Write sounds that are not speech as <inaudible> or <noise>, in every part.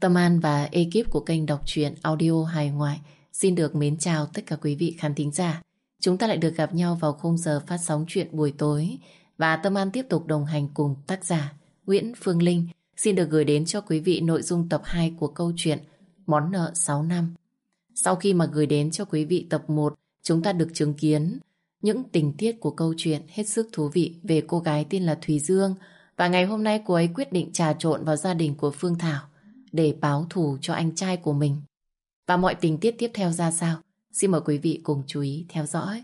Tâm An và ekip của kênh đọc truyện audio hài ngoại xin được mến chào tất cả quý vị khán thính giả. Chúng ta lại được gặp nhau vào khung giờ phát sóng chuyện buổi tối và Tâm An tiếp tục đồng hành cùng tác giả Nguyễn Phương Linh xin được gửi đến cho quý vị nội dung tập 2 của câu chuyện Món nợ 6 năm. Sau khi mà gửi đến cho quý vị tập 1, chúng ta được chứng kiến những tình tiết của câu chuyện hết sức thú vị về cô gái tên là Thùy Dương và ngày hôm nay cô ấy quyết định trà trộn vào gia đình của Phương Thảo để báo thù cho anh trai của mình. Và mọi tình tiết tiếp theo ra sao? Xin mời quý vị cùng chú ý theo dõi.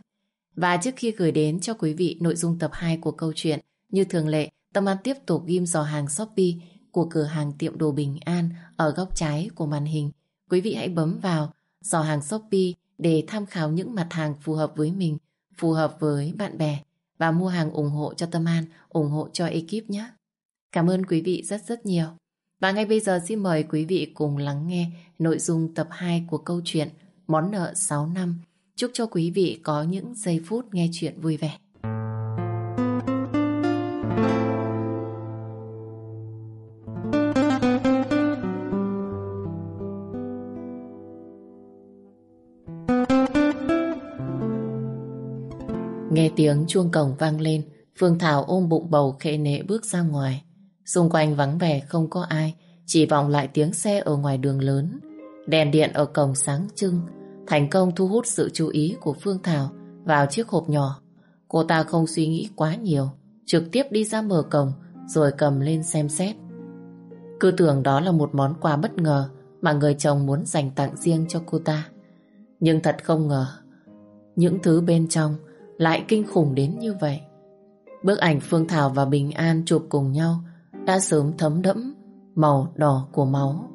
Và trước khi gửi đến cho quý vị nội dung tập 2 của câu chuyện, như thường lệ, Tâm An tiếp tục ghim dò hàng Shopee của cửa hàng tiệm đồ Bình An ở góc trái của màn hình. Quý vị hãy bấm vào dò hàng Shopee để tham khảo những mặt hàng phù hợp với mình, phù hợp với bạn bè và mua hàng ủng hộ cho Tâm An, ủng hộ cho ekip nhé. Cảm ơn quý vị rất rất nhiều. Và ngay bây giờ xin mời quý vị cùng lắng nghe nội dung tập 2 của câu chuyện Món nợ 6 năm. Chúc cho quý vị có những giây phút nghe chuyện vui vẻ. Nghe tiếng chuông cổng vang lên, Phương Thảo ôm bụng bầu khệ nệ bước ra ngoài. Xung quanh vắng vẻ không có ai, chỉ vọng lại tiếng xe ở ngoài đường lớn. Đèn điện ở cổng sáng trưng, thành công thu hút sự chú ý của Phương Thảo vào chiếc hộp nhỏ. Cô ta không suy nghĩ quá nhiều, trực tiếp đi ra mở cổng rồi cầm lên xem xét. Cứ tưởng đó là một món quà bất ngờ mà người chồng muốn dành tặng riêng cho cô ta. Nhưng thật không ngờ, những thứ bên trong lại kinh khủng đến như vậy. Bức ảnh Phương Thảo và Bình An chụp cùng nhau đã sớm thấm đẫm màu đỏ của máu.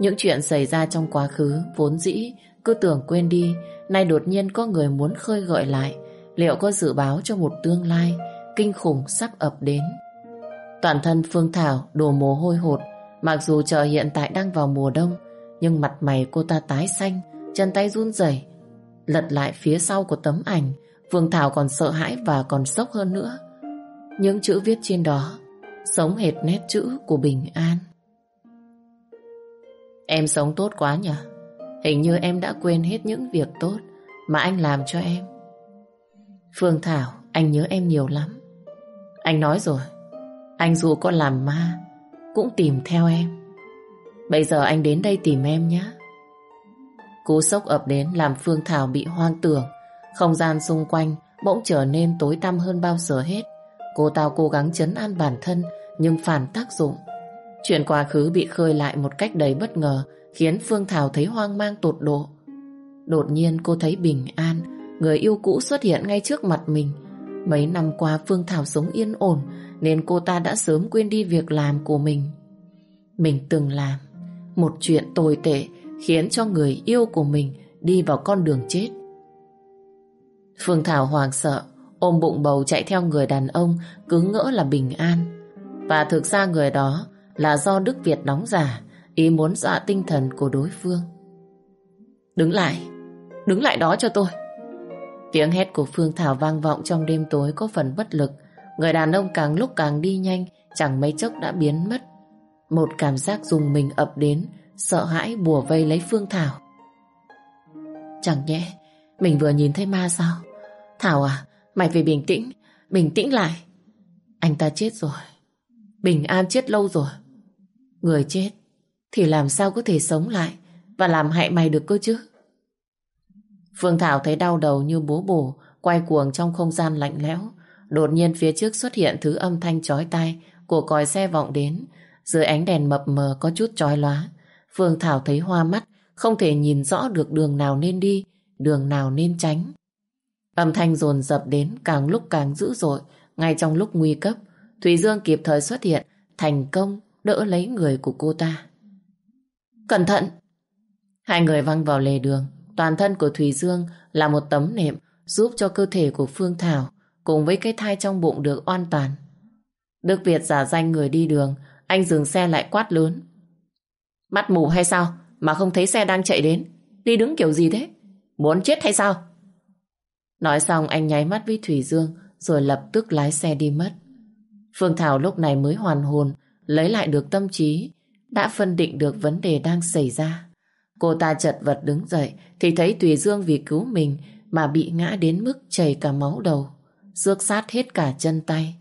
Những chuyện xảy ra trong quá khứ vốn dĩ cứ tưởng quên đi, nay đột nhiên có người muốn khơi gợi lại, liệu có dự báo cho một tương lai kinh khủng sắp ập đến. Toàn thân Phương Thảo đổ mồ hôi hột, mặc dù trời hiện tại đang vào mùa đông, nhưng mặt mày cô ta tái xanh, chân tay run rẩy. Lật lại phía sau của tấm ảnh, Phương Thảo còn sợ hãi và còn sốc hơn nữa. Những chữ viết trên đó sống hệt nét chữ của bình an. Em sống tốt quá nhỉ? Hình như em đã quên hết những việc tốt mà anh làm cho em. Phương Thảo, anh nhớ em nhiều lắm. Anh nói rồi, anh dù có làm ma, cũng tìm theo em. Bây giờ anh đến đây tìm em nhé. Cú sốc ập đến làm Phương Thảo bị hoang tưởng. Không gian xung quanh bỗng trở nên tối tăm hơn bao giờ hết. Cô tao cố gắng chấn an bản thân nhưng phản tác dụng. Chuyện quá khứ bị khơi lại một cách đầy bất ngờ khiến Phương Thảo thấy hoang mang tột độ. Đột nhiên cô thấy bình an, người yêu cũ xuất hiện ngay trước mặt mình. Mấy năm qua Phương Thảo sống yên ổn nên cô ta đã sớm quên đi việc làm của mình. Mình từng làm một chuyện tồi tệ khiến cho người yêu của mình đi vào con đường chết. Phương Thảo hoàng sợ, ôm bụng bầu chạy theo người đàn ông cứ ngỡ là bình an. Và thực ra người đó là do Đức Việt đóng giả, ý muốn dọa tinh thần của đối phương. Đứng lại, đứng lại đó cho tôi. Tiếng hét của Phương Thảo vang vọng trong đêm tối có phần bất lực. Người đàn ông càng lúc càng đi nhanh, chẳng mấy chốc đã biến mất. Một cảm giác dùng mình ập đến, sợ hãi bùa vây lấy Phương Thảo. Chẳng nhẽ, mình vừa nhìn thấy ma sao? Thảo à, mày phải bình tĩnh, bình tĩnh lại. Anh ta chết rồi. Bình an chết lâu rồi. Người chết thì làm sao có thể sống lại và làm hại mày được cơ chứ? Phương Thảo thấy đau đầu như bố bổ, quay cuồng trong không gian lạnh lẽo. Đột nhiên phía trước xuất hiện thứ âm thanh chói tai của còi xe vọng đến. Dưới ánh đèn mập mờ có chút chói lóa. Phương Thảo thấy hoa mắt, không thể nhìn rõ được đường nào nên đi, đường nào nên tránh. Âm thanh dồn dập đến càng lúc càng dữ dội, ngay trong lúc nguy cấp, Thùy Dương kịp thời xuất hiện, thành công đỡ lấy người của cô ta. Cẩn thận! Hai người văng vào lề đường. Toàn thân của Thùy Dương là một tấm nệm giúp cho cơ thể của Phương Thảo cùng với cái thai trong bụng được an toàn. Đức Việt giả danh người đi đường, anh dừng xe lại quát lớn. Mắt mù hay sao mà không thấy xe đang chạy đến? Đi đứng kiểu gì thế? Muốn chết hay sao? Nói xong anh nháy mắt với Thủy Dương rồi lập tức lái xe đi mất. Phương Thảo lúc này mới hoàn hồn, lấy lại được tâm trí. đã phân định được vấn đề đang xảy ra. Cô ta chật vật đứng dậy thì thấy thủy Dương vì cứu mình mà bị ngã đến mức chảy cả máu đầu, rước sát hết cả chân tay.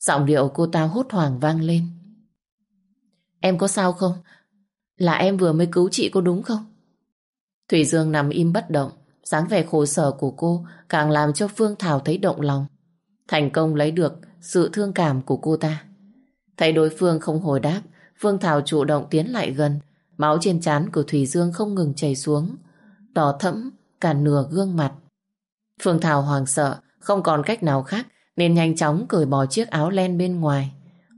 Giọng điệu cô ta hốt hoảng vang lên. Em có sao không? Là em vừa mới cứu chị có đúng không? Thủy Dương nằm im bất động, dáng vẻ khổ sở của cô càng làm cho Phương Thảo thấy động lòng. Thành công lấy được sự thương cảm của cô ta. Thấy đối phương không hồi đáp, Phương Thảo chủ động tiến lại gần, máu trên trán của Thủy Dương không ngừng chảy xuống, đỏ thẫm cả nửa gương mặt. Phương Thảo hoàng sợ, không còn cách nào khác nên nhanh chóng cởi bỏ chiếc áo len bên ngoài.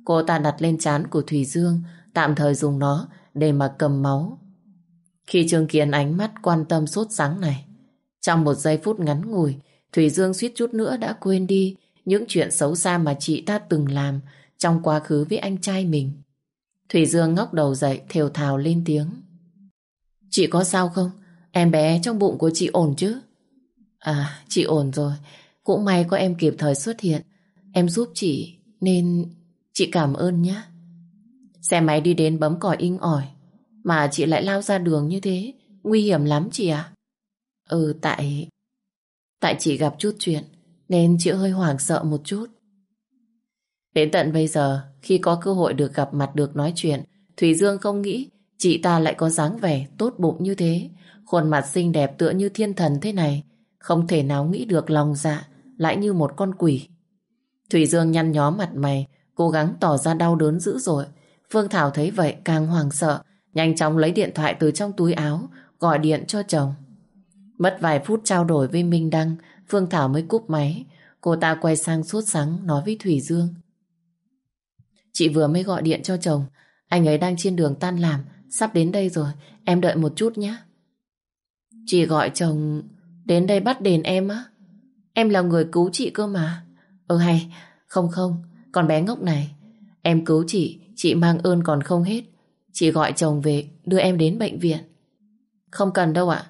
Cô ta đặt lên trán của Thủy Dương, tạm thời dùng nó để mà cầm máu. Khi chứng kiến ánh mắt quan tâm sốt sáng này, trong một giây phút ngắn ngủi, Thủy Dương suýt chút nữa đã quên đi những chuyện xấu xa mà chị ta từng làm trong quá khứ với anh trai mình. Thủy Dương ngóc đầu dậy, thều thào lên tiếng. Chị có sao không? Em bé trong bụng của chị ổn chứ? À, chị ổn rồi. Cũng may có em kịp thời xuất hiện. Em giúp chị, nên chị cảm ơn nhé. Xe máy đi đến bấm còi inh ỏi. Mà chị lại lao ra đường như thế. Nguy hiểm lắm chị à? Ừ, tại... Tại chị gặp chút chuyện, nên chị hơi hoảng sợ một chút. Đến tận bây giờ, khi có cơ hội được gặp mặt được nói chuyện, Thủy Dương không nghĩ chị ta lại có dáng vẻ tốt bụng như thế. Khuôn mặt xinh đẹp tựa như thiên thần thế này, không thể nào nghĩ được lòng dạ, lại như một con quỷ. Thủy Dương nhăn nhó mặt mày, cố gắng tỏ ra đau đớn dữ dội. Phương Thảo thấy vậy càng hoàng sợ, nhanh chóng lấy điện thoại từ trong túi áo, gọi điện cho chồng. Mất vài phút trao đổi với Minh Đăng, Phương Thảo mới cúp máy. Cô ta quay sang suốt sáng nói với Thủy Dương. Chị vừa mới gọi điện cho chồng, anh ấy đang trên đường tan làm, sắp đến đây rồi, em đợi một chút nhé. Chị gọi chồng đến đây bắt đền em á? Em là người cứu chị cơ mà. Ừ hay, không không, con bé ngốc này. Em cứu chị, chị mang ơn còn không hết. Chị gọi chồng về, đưa em đến bệnh viện. Không cần đâu ạ.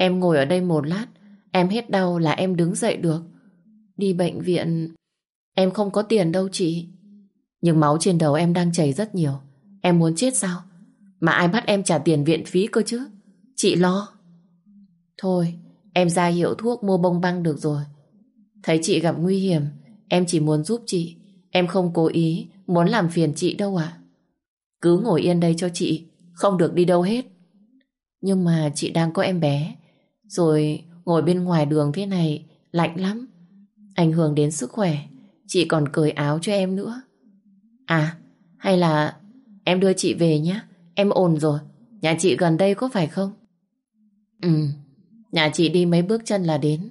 Em ngồi ở đây một lát, em hết đau là em đứng dậy được. Đi bệnh viện... Em không có tiền đâu chị. Nhưng máu trên đầu em đang chảy rất nhiều. Em muốn chết sao? Mà ai bắt em trả tiền viện phí cơ chứ? Chị lo. Thôi, em ra hiệu thuốc mua bông băng được rồi. Thấy chị gặp nguy hiểm, em chỉ muốn giúp chị. Em không cố ý, muốn làm phiền chị đâu ạ. Cứ ngồi yên đây cho chị, không được đi đâu hết. Nhưng mà chị đang có em bé, rồi ngồi bên ngoài đường thế này lạnh lắm. Ảnh hưởng đến sức khỏe, chị còn cởi áo cho em nữa. À, hay là em đưa chị về nhé, em ổn rồi. Nhà chị gần đây có phải không? Ừ, nhà chị đi mấy bước chân là đến.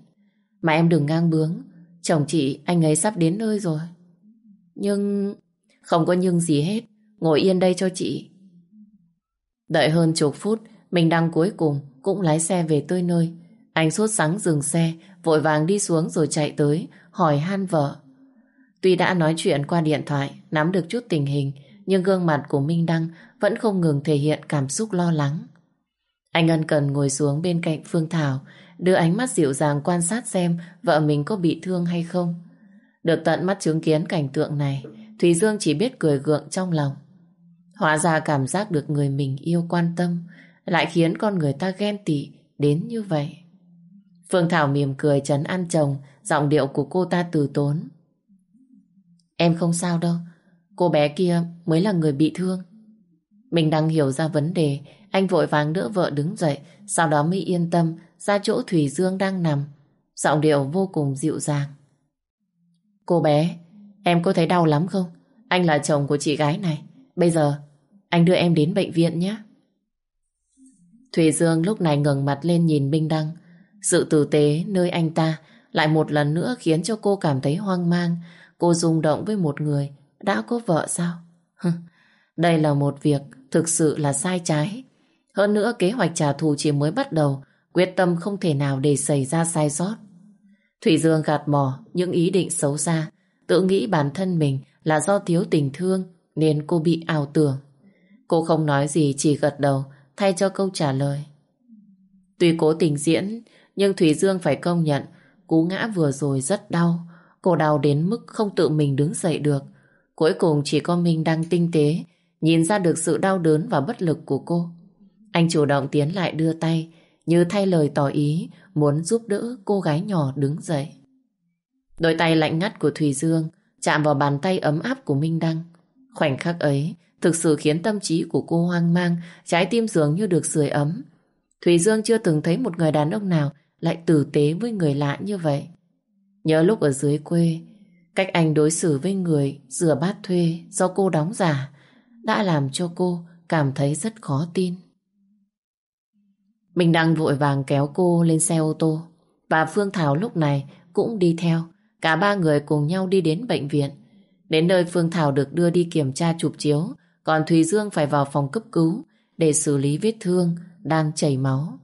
Mà em đừng ngang bướng, chồng chị anh ấy sắp đến nơi rồi. Nhưng... Không có nhưng gì hết, ngồi yên đây cho chị. Đợi hơn chục phút, mình đang cuối cùng cũng lái xe về tới nơi. Anh sốt sắng dừng xe, vội vàng đi xuống rồi chạy tới, hỏi han vợ. Tuy đã nói chuyện qua điện thoại, nắm được chút tình hình, nhưng gương mặt của Minh Đăng vẫn không ngừng thể hiện cảm xúc lo lắng. Anh ân cần ngồi xuống bên cạnh Phương Thảo, đưa ánh mắt dịu dàng quan sát xem vợ mình có bị thương hay không. Được tận mắt chứng kiến cảnh tượng này, Thùy Dương chỉ biết cười gượng trong lòng. Hóa ra cảm giác được người mình yêu quan tâm lại khiến con người ta ghen tị đến như vậy. Phương Thảo mỉm cười chấn an chồng, giọng điệu của cô ta từ tốn. Em không sao đâu, cô bé kia mới là người bị thương. Mình đang hiểu ra vấn đề, anh vội vàng đỡ vợ đứng dậy, sau đó mới yên tâm ra chỗ Thủy Dương đang nằm. Giọng điệu vô cùng dịu dàng. Cô bé, em có thấy đau lắm không? Anh là chồng của chị gái này. Bây giờ, anh đưa em đến bệnh viện nhé. Thủy Dương lúc này ngẩng mặt lên nhìn Minh Đăng. Sự tử tế nơi anh ta lại một lần nữa khiến cho cô cảm thấy hoang mang. Cô rung động với một người đã có vợ sao? <laughs> Đây là một việc thực sự là sai trái. Hơn nữa kế hoạch trả thù chỉ mới bắt đầu, quyết tâm không thể nào để xảy ra sai sót. Thủy Dương gạt bỏ những ý định xấu xa, tự nghĩ bản thân mình là do thiếu tình thương nên cô bị ảo tưởng. Cô không nói gì chỉ gật đầu thay cho câu trả lời. Tuy cố tình diễn nhưng Thủy Dương phải công nhận cú ngã vừa rồi rất đau. Cô đau đến mức không tự mình đứng dậy được. Cuối cùng chỉ có mình đang tinh tế nhìn ra được sự đau đớn và bất lực của cô. Anh chủ động tiến lại đưa tay, như thay lời tỏ ý muốn giúp đỡ cô gái nhỏ đứng dậy. Đôi tay lạnh ngắt của Thùy Dương chạm vào bàn tay ấm áp của Minh Đăng. Khoảnh khắc ấy thực sự khiến tâm trí của cô hoang mang, trái tim dường như được sưởi ấm. Thùy Dương chưa từng thấy một người đàn ông nào lại tử tế với người lạ như vậy. Nhớ lúc ở dưới quê, cách anh đối xử với người rửa bát thuê do cô đóng giả đã làm cho cô cảm thấy rất khó tin. Mình đang vội vàng kéo cô lên xe ô tô và Phương Thảo lúc này cũng đi theo. Cả ba người cùng nhau đi đến bệnh viện. Đến nơi Phương Thảo được đưa đi kiểm tra chụp chiếu còn Thùy Dương phải vào phòng cấp cứu để xử lý vết thương đang chảy máu.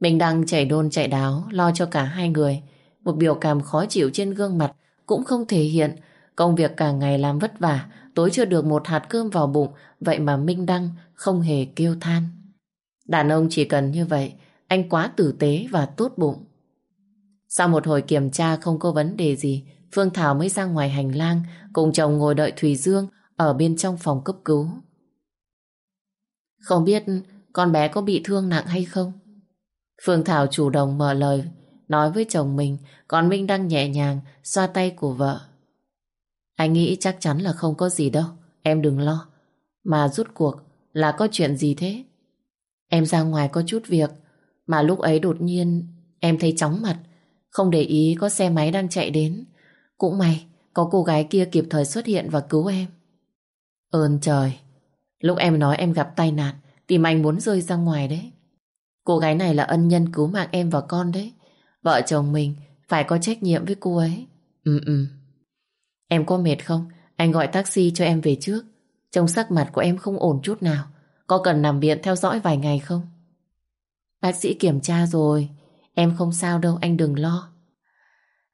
Mình đang chảy đôn chạy đáo lo cho cả hai người. Một biểu cảm khó chịu trên gương mặt cũng không thể hiện. Công việc cả ngày làm vất vả, tối chưa được một hạt cơm vào bụng, vậy mà Minh Đăng không hề kêu than. Đàn ông chỉ cần như vậy, anh quá tử tế và tốt bụng. Sau một hồi kiểm tra không có vấn đề gì, Phương Thảo mới ra ngoài hành lang, cùng chồng ngồi đợi Thùy Dương ở bên trong phòng cấp cứu. Không biết con bé có bị thương nặng hay không? Phương Thảo chủ động mở lời, nói với chồng mình, còn Minh đang nhẹ nhàng xoa tay của vợ. Anh nghĩ chắc chắn là không có gì đâu, em đừng lo. Mà rút cuộc là có chuyện gì thế? Em ra ngoài có chút việc, mà lúc ấy đột nhiên em thấy chóng mặt, không để ý có xe máy đang chạy đến. Cũng may, có cô gái kia kịp thời xuất hiện và cứu em. Ơn trời, lúc em nói em gặp tai nạn, tìm anh muốn rơi ra ngoài đấy. Cô gái này là ân nhân cứu mạng em và con đấy. Vợ chồng mình phải có trách nhiệm với cô ấy. Ừ ừ. Em có mệt không? Anh gọi taxi cho em về trước. Trông sắc mặt của em không ổn chút nào. Có cần nằm viện theo dõi vài ngày không? Bác sĩ kiểm tra rồi. Em không sao đâu, anh đừng lo.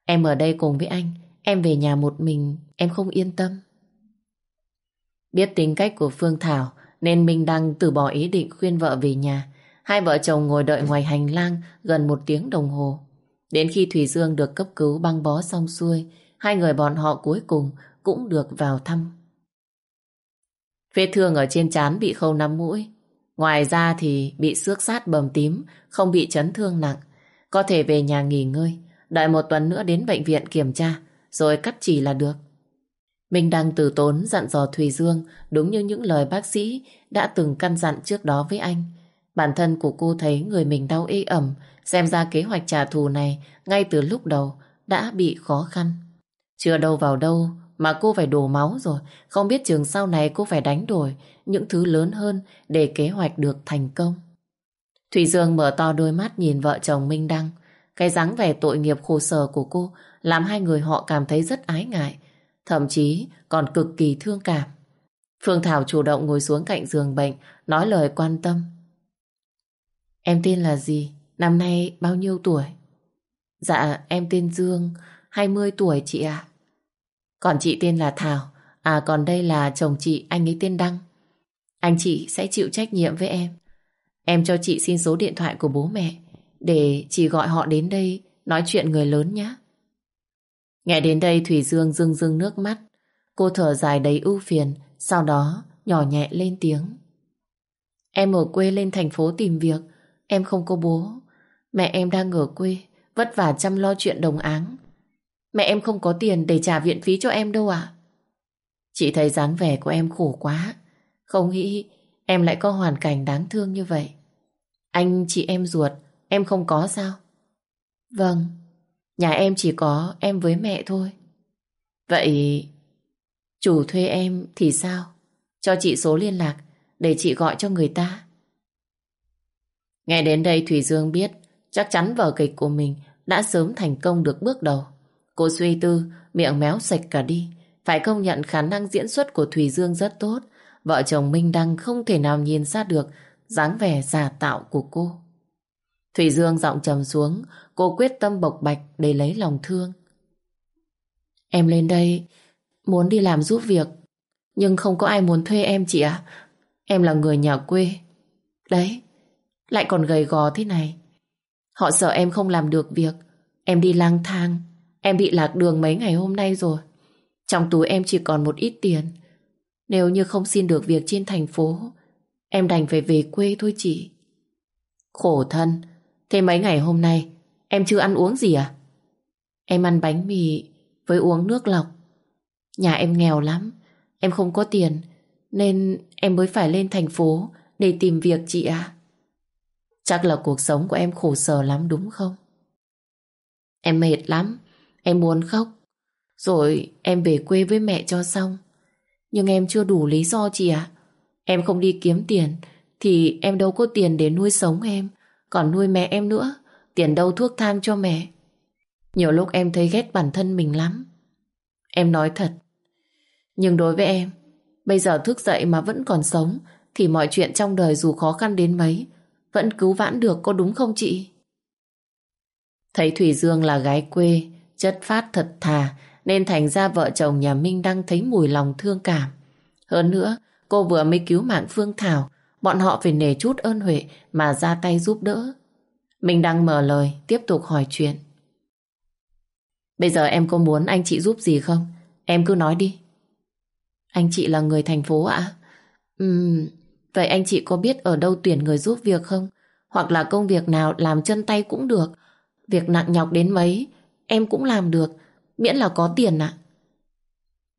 Em ở đây cùng với anh. Em về nhà một mình, em không yên tâm. Biết tính cách của Phương Thảo nên Minh Đăng từ bỏ ý định khuyên vợ về nhà. Hai vợ chồng ngồi đợi ngoài hành lang gần một tiếng đồng hồ. Đến khi Thủy Dương được cấp cứu băng bó xong xuôi, hai người bọn họ cuối cùng cũng được vào thăm. Vết thương ở trên trán bị khâu nắm mũi. Ngoài ra thì bị xước sát bầm tím, không bị chấn thương nặng. Có thể về nhà nghỉ ngơi, đợi một tuần nữa đến bệnh viện kiểm tra, rồi cắt chỉ là được. Minh Đăng từ tốn dặn dò Thùy Dương đúng như những lời bác sĩ đã từng căn dặn trước đó với anh. Bản thân của cô thấy người mình đau ê ẩm, xem ra kế hoạch trả thù này ngay từ lúc đầu đã bị khó khăn. Chưa đâu vào đâu mà cô phải đổ máu rồi, không biết trường sau này cô phải đánh đổi những thứ lớn hơn để kế hoạch được thành công. Thủy Dương mở to đôi mắt nhìn vợ chồng Minh Đăng. Cái dáng vẻ tội nghiệp khổ sở của cô làm hai người họ cảm thấy rất ái ngại, thậm chí còn cực kỳ thương cảm. Phương Thảo chủ động ngồi xuống cạnh giường bệnh, nói lời quan tâm. Em tên là gì? Năm nay bao nhiêu tuổi? Dạ, em tên Dương, 20 tuổi chị ạ. Còn chị tên là Thảo, à còn đây là chồng chị, anh ấy tên Đăng. Anh chị sẽ chịu trách nhiệm với em. Em cho chị xin số điện thoại của bố mẹ, để chị gọi họ đến đây nói chuyện người lớn nhé. Nghe đến đây Thủy Dương rưng rưng nước mắt. Cô thở dài đầy ưu phiền, sau đó nhỏ nhẹ lên tiếng. Em ở quê lên thành phố tìm việc, em không có bố. Mẹ em đang ở quê, vất vả chăm lo chuyện đồng áng. Mẹ em không có tiền để trả viện phí cho em đâu ạ. Chị thấy dáng vẻ của em khổ quá, không nghĩ em lại có hoàn cảnh đáng thương như vậy. Anh chị em ruột, em không có sao? Vâng, Nhà em chỉ có em với mẹ thôi. Vậy chủ thuê em thì sao? Cho chị số liên lạc để chị gọi cho người ta. Nghe đến đây Thủy Dương biết chắc chắn vở kịch của mình đã sớm thành công được bước đầu. Cô suy tư, miệng méo sạch cả đi. Phải công nhận khả năng diễn xuất của Thủy Dương rất tốt. Vợ chồng Minh Đăng không thể nào nhìn ra được dáng vẻ giả tạo của cô. Thủy Dương giọng trầm xuống, cô quyết tâm bộc bạch để lấy lòng thương. Em lên đây muốn đi làm giúp việc, nhưng không có ai muốn thuê em chị ạ. Em là người nhà quê. Đấy, lại còn gầy gò thế này. Họ sợ em không làm được việc. Em đi lang thang, em bị lạc đường mấy ngày hôm nay rồi. Trong túi em chỉ còn một ít tiền. Nếu như không xin được việc trên thành phố, em đành phải về quê thôi chị. Khổ thân, thế mấy ngày hôm nay em chưa ăn uống gì à? Em ăn bánh mì với uống nước lọc. Nhà em nghèo lắm, em không có tiền, nên em mới phải lên thành phố để tìm việc chị ạ. Chắc là cuộc sống của em khổ sở lắm đúng không? Em mệt lắm, em muốn khóc. Rồi em về quê với mẹ cho xong. Nhưng em chưa đủ lý do chị ạ. Em không đi kiếm tiền thì em đâu có tiền để nuôi sống em. Còn nuôi mẹ em nữa, tiền đâu thuốc thang cho mẹ. Nhiều lúc em thấy ghét bản thân mình lắm. Em nói thật. Nhưng đối với em, bây giờ thức dậy mà vẫn còn sống thì mọi chuyện trong đời dù khó khăn đến mấy vẫn cứu vãn được có đúng không chị? Thấy Thủy Dương là gái quê, chất phát thật thà, nên thành ra vợ chồng nhà Minh đang thấy mùi lòng thương cảm. Hơn nữa, cô vừa mới cứu mạng Phương Thảo, bọn họ phải nể chút ơn huệ mà ra tay giúp đỡ. mình đang mở lời, tiếp tục hỏi chuyện. Bây giờ em có muốn anh chị giúp gì không? Em cứ nói đi. Anh chị là người thành phố ạ? Ừm, vậy anh chị có biết ở đâu tuyển người giúp việc không? Hoặc là công việc nào làm chân tay cũng được. Việc nặng nhọc đến mấy, em cũng làm được, miễn là có tiền ạ.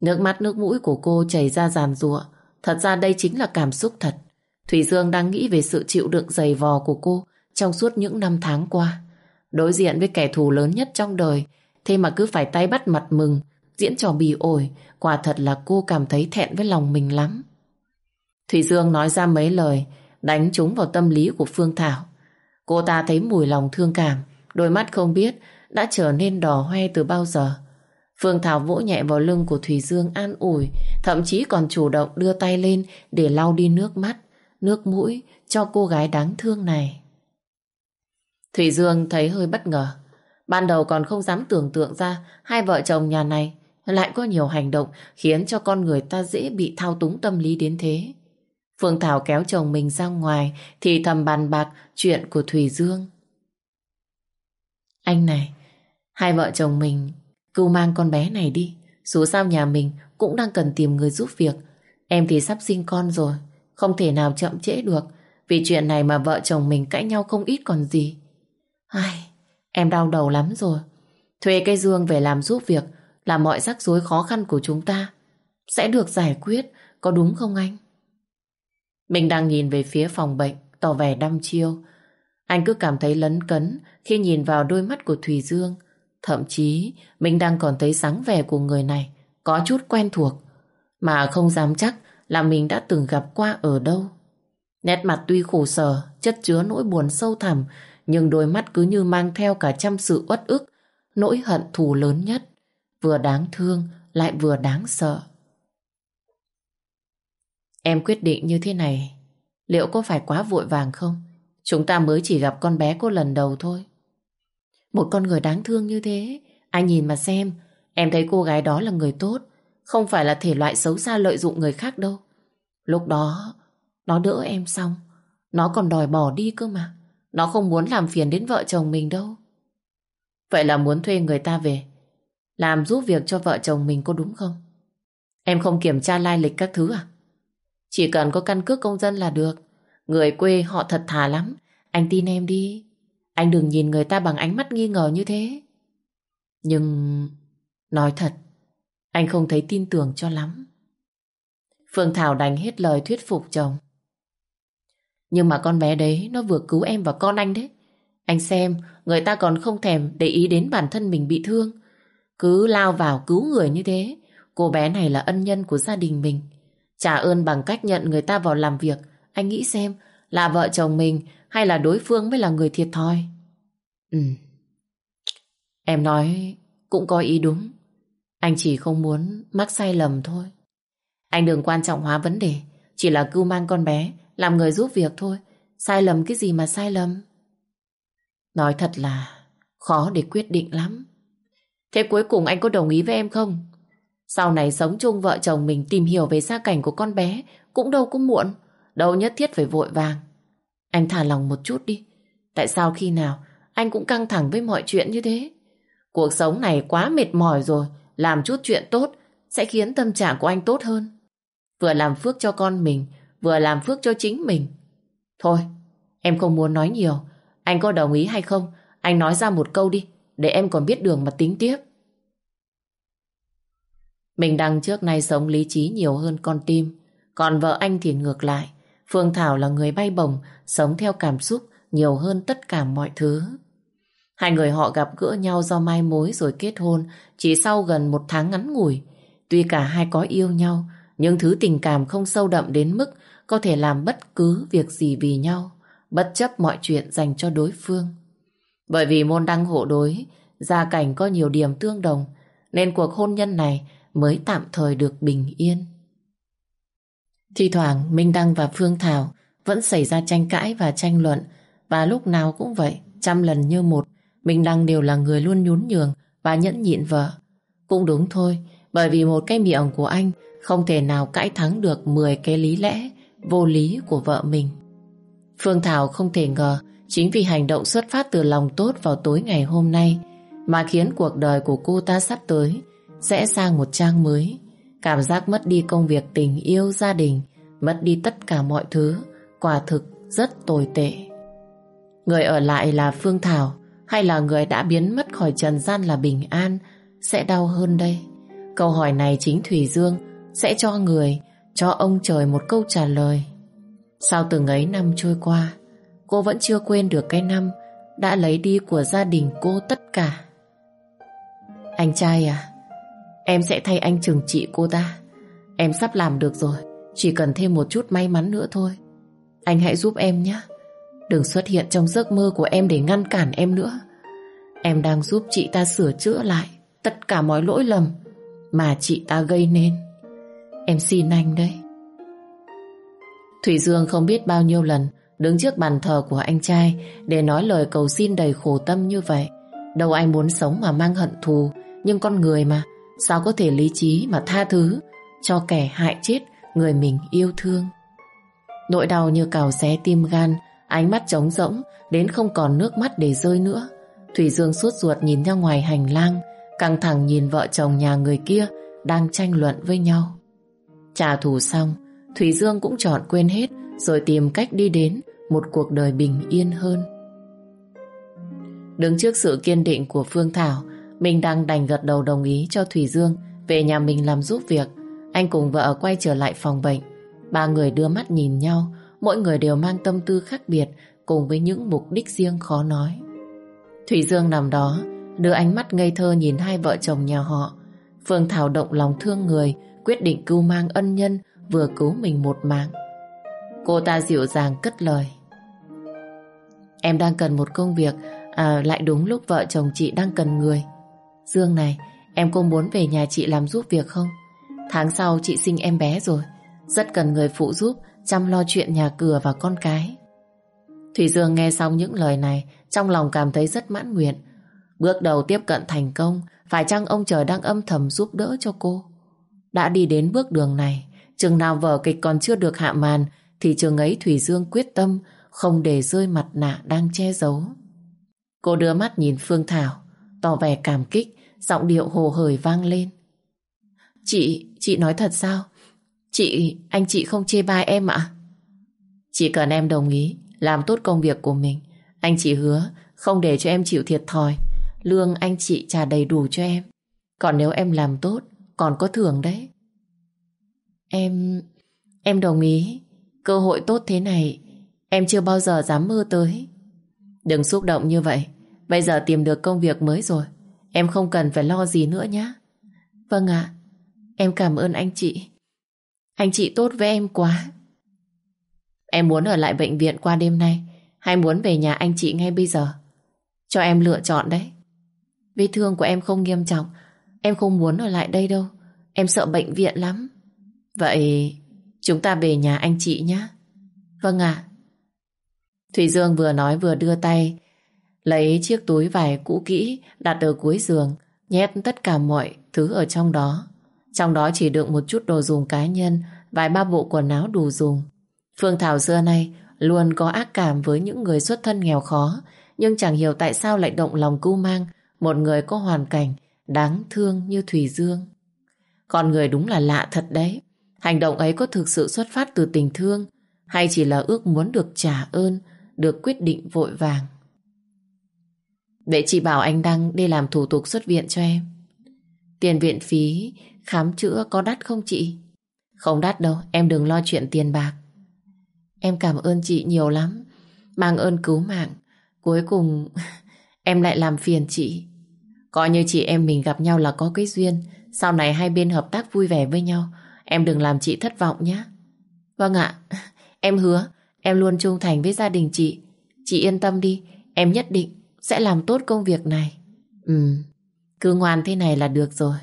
Nước mắt nước mũi của cô chảy ra giàn rụa. Thật ra đây chính là cảm xúc thật. Thủy Dương đang nghĩ về sự chịu đựng dày vò của cô trong suốt những năm tháng qua. Đối diện với kẻ thù lớn nhất trong đời, thế mà cứ phải tay bắt mặt mừng, diễn trò bì ổi, quả thật là cô cảm thấy thẹn với lòng mình lắm. Thủy Dương nói ra mấy lời, đánh trúng vào tâm lý của Phương Thảo. Cô ta thấy mùi lòng thương cảm, đôi mắt không biết đã trở nên đỏ hoe từ bao giờ. Phương Thảo vỗ nhẹ vào lưng của Thủy Dương an ủi, thậm chí còn chủ động đưa tay lên để lau đi nước mắt, nước mũi cho cô gái đáng thương này. Thủy Dương thấy hơi bất ngờ. Ban đầu còn không dám tưởng tượng ra hai vợ chồng nhà này lại có nhiều hành động khiến cho con người ta dễ bị thao túng tâm lý đến thế. Phương Thảo kéo chồng mình ra ngoài thì thầm bàn bạc chuyện của Thủy Dương. Anh này, hai vợ chồng mình cứ mang con bé này đi. Dù sao nhà mình cũng đang cần tìm người giúp việc. Em thì sắp sinh con rồi, không thể nào chậm trễ được. Vì chuyện này mà vợ chồng mình cãi nhau không ít còn gì. Ai, em đau đầu lắm rồi. Thuê cây dương về làm giúp việc là mọi rắc rối khó khăn của chúng ta sẽ được giải quyết, có đúng không anh? Mình đang nhìn về phía phòng bệnh, tỏ vẻ đăm chiêu. Anh cứ cảm thấy lấn cấn khi nhìn vào đôi mắt của Thùy Dương. Thậm chí mình đang còn thấy sáng vẻ của người này có chút quen thuộc mà không dám chắc là mình đã từng gặp qua ở đâu. Nét mặt tuy khổ sở, chất chứa nỗi buồn sâu thẳm nhưng đôi mắt cứ như mang theo cả trăm sự uất ức, nỗi hận thù lớn nhất, vừa đáng thương lại vừa đáng sợ. Em quyết định như thế này, liệu có phải quá vội vàng không? Chúng ta mới chỉ gặp con bé cô lần đầu thôi. Một con người đáng thương như thế, anh nhìn mà xem, em thấy cô gái đó là người tốt, không phải là thể loại xấu xa lợi dụng người khác đâu. Lúc đó, nó đỡ em xong, nó còn đòi bỏ đi cơ mà. Nó không muốn làm phiền đến vợ chồng mình đâu. Vậy là muốn thuê người ta về, làm giúp việc cho vợ chồng mình có đúng không? Em không kiểm tra lai lịch các thứ à? Chỉ cần có căn cước công dân là được. Người quê họ thật thà lắm. Anh tin em đi. Anh đừng nhìn người ta bằng ánh mắt nghi ngờ như thế. Nhưng... Nói thật, anh không thấy tin tưởng cho lắm. Phương Thảo đành hết lời thuyết phục chồng. Nhưng mà con bé đấy nó vừa cứu em và con anh đấy. Anh xem, người ta còn không thèm để ý đến bản thân mình bị thương. Cứ lao vào cứu người như thế. Cô bé này là ân nhân của gia đình mình. Trả ơn bằng cách nhận người ta vào làm việc. Anh nghĩ xem là vợ chồng mình hay là đối phương mới là người thiệt thòi. Ừ. Em nói cũng có ý đúng. Anh chỉ không muốn mắc sai lầm thôi. Anh đừng quan trọng hóa vấn đề. Chỉ là cưu mang con bé, làm người giúp việc thôi. Sai lầm cái gì mà sai lầm? Nói thật là khó để quyết định lắm. Thế cuối cùng anh có đồng ý với em không? Sau này sống chung vợ chồng mình tìm hiểu về gia cảnh của con bé cũng đâu có muộn. Đâu nhất thiết phải vội vàng. Anh thả lòng một chút đi. Tại sao khi nào anh cũng căng thẳng với mọi chuyện như thế? Cuộc sống này quá mệt mỏi rồi. Làm chút chuyện tốt sẽ khiến tâm trạng của anh tốt hơn. Vừa làm phước cho con mình, vừa làm phước cho chính mình. Thôi, em không muốn nói nhiều. Anh có đồng ý hay không? Anh nói ra một câu đi, để em còn biết đường mà tính tiếp. Mình đang trước nay sống lý trí nhiều hơn con tim. Còn vợ anh thì ngược lại. Phương Thảo là người bay bổng, sống theo cảm xúc nhiều hơn tất cả mọi thứ. Hai người họ gặp gỡ nhau do mai mối rồi kết hôn chỉ sau gần một tháng ngắn ngủi. Tuy cả hai có yêu nhau, nhưng thứ tình cảm không sâu đậm đến mức có thể làm bất cứ việc gì vì nhau, bất chấp mọi chuyện dành cho đối phương. Bởi vì môn đăng hộ đối, gia cảnh có nhiều điểm tương đồng, nên cuộc hôn nhân này mới tạm thời được bình yên. Thì thoảng Minh Đăng và Phương Thảo vẫn xảy ra tranh cãi và tranh luận và lúc nào cũng vậy, trăm lần như một, Minh Đăng đều là người luôn nhún nhường và nhẫn nhịn vợ. Cũng đúng thôi, bởi vì một cái miệng của anh không thể nào cãi thắng được 10 cái lý lẽ vô lý của vợ mình. Phương Thảo không thể ngờ chính vì hành động xuất phát từ lòng tốt vào tối ngày hôm nay mà khiến cuộc đời của cô ta sắp tới sẽ sang một trang mới. Cảm giác mất đi công việc tình yêu gia đình, mất đi tất cả mọi thứ, quả thực rất tồi tệ. Người ở lại là Phương Thảo hay là người đã biến mất khỏi trần gian là bình an sẽ đau hơn đây? Câu hỏi này chính Thủy Dương sẽ cho người, cho ông trời một câu trả lời. Sau từng ấy năm trôi qua, cô vẫn chưa quên được cái năm đã lấy đi của gia đình cô tất cả. Anh trai à, em sẽ thay anh trừng trị cô ta. Em sắp làm được rồi, chỉ cần thêm một chút may mắn nữa thôi. Anh hãy giúp em nhé. Đừng xuất hiện trong giấc mơ của em để ngăn cản em nữa. Em đang giúp chị ta sửa chữa lại tất cả mọi lỗi lầm mà chị ta gây nên. Em xin anh đấy. Thủy Dương không biết bao nhiêu lần đứng trước bàn thờ của anh trai để nói lời cầu xin đầy khổ tâm như vậy. Đâu ai muốn sống mà mang hận thù, nhưng con người mà, sao có thể lý trí mà tha thứ cho kẻ hại chết người mình yêu thương. Nỗi đau như cào xé tim gan, ánh mắt trống rỗng đến không còn nước mắt để rơi nữa. Thủy Dương suốt ruột nhìn ra ngoài hành lang, căng thẳng nhìn vợ chồng nhà người kia đang tranh luận với nhau. Trả thù xong, Thủy Dương cũng chọn quên hết rồi tìm cách đi đến một cuộc đời bình yên hơn. Đứng trước sự kiên định của Phương Thảo, mình đang đành gật đầu đồng ý cho Thủy Dương về nhà mình làm giúp việc. Anh cùng vợ quay trở lại phòng bệnh. Ba người đưa mắt nhìn nhau, mỗi người đều mang tâm tư khác biệt cùng với những mục đích riêng khó nói. Thủy Dương nằm đó, đưa ánh mắt ngây thơ nhìn hai vợ chồng nhà họ. Phương Thảo động lòng thương người, quyết định cứu mang ân nhân vừa cứu mình một mạng. Cô ta dịu dàng cất lời. Em đang cần một công việc, à lại đúng lúc vợ chồng chị đang cần người. Dương này, em có muốn về nhà chị làm giúp việc không? Tháng sau chị sinh em bé rồi, rất cần người phụ giúp chăm lo chuyện nhà cửa và con cái. Thủy Dương nghe xong những lời này, trong lòng cảm thấy rất mãn nguyện. Bước đầu tiếp cận thành công, phải chăng ông trời đang âm thầm giúp đỡ cho cô? Đã đi đến bước đường này, chừng nào vở kịch còn chưa được hạ màn, thì chừng ấy Thủy Dương quyết tâm không để rơi mặt nạ đang che giấu. Cô đưa mắt nhìn Phương Thảo, tỏ vẻ cảm kích, giọng điệu hồ hởi vang lên. Chị, chị nói thật sao? Chị, anh chị không chê bai em ạ? Chỉ cần em đồng ý, làm tốt công việc của mình, anh chị hứa không để cho em chịu thiệt thòi. Lương anh chị trả đầy đủ cho em. Còn nếu em làm tốt, còn có thưởng đấy. Em... em đồng ý. Cơ hội tốt thế này, em chưa bao giờ dám mơ tới. Đừng xúc động như vậy. Bây giờ tìm được công việc mới rồi. Em không cần phải lo gì nữa nhé. Vâng ạ. em cảm ơn anh chị. Anh chị tốt với em quá. Em muốn ở lại bệnh viện qua đêm nay, hay muốn về nhà anh chị ngay bây giờ? Cho em lựa chọn đấy. Vết thương của em không nghiêm trọng. Em không muốn ở lại đây đâu. Em sợ bệnh viện lắm. Vậy chúng ta về nhà anh chị nhé. Vâng ạ. Thủy Dương vừa nói vừa đưa tay, lấy chiếc túi vải cũ kỹ đặt ở cuối giường, nhét tất cả mọi thứ ở trong đó. Trong đó chỉ đựng một chút đồ dùng cá nhân vài ba bộ quần áo đủ dùng. Phương Thảo xưa nay luôn có ác cảm với những người xuất thân nghèo khó, nhưng chẳng hiểu tại sao lại động lòng cưu mang một người có hoàn cảnh đáng thương như Thủy Dương. Con người đúng là lạ thật đấy. Hành động ấy có thực sự xuất phát từ tình thương hay chỉ là ước muốn được trả ơn, được quyết định vội vàng. Để chị bảo anh Đăng đi làm thủ tục xuất viện cho em. Tiền viện phí, khám chữa có đắt không chị? Không đắt đâu, em đừng lo chuyện tiền bạc. Em cảm ơn chị nhiều lắm. Mang ơn cứu mạng. Cuối cùng <laughs> em lại làm phiền chị. Coi như chị em mình gặp nhau là có cái duyên. Sau này hai bên hợp tác vui vẻ với nhau. Em đừng làm chị thất vọng nhé. Vâng ạ. <laughs> Em hứa em luôn trung thành với gia đình chị. Chị yên tâm đi. Em nhất định sẽ làm tốt công việc này. Ừ. Cứ ngoan thế này là được rồi.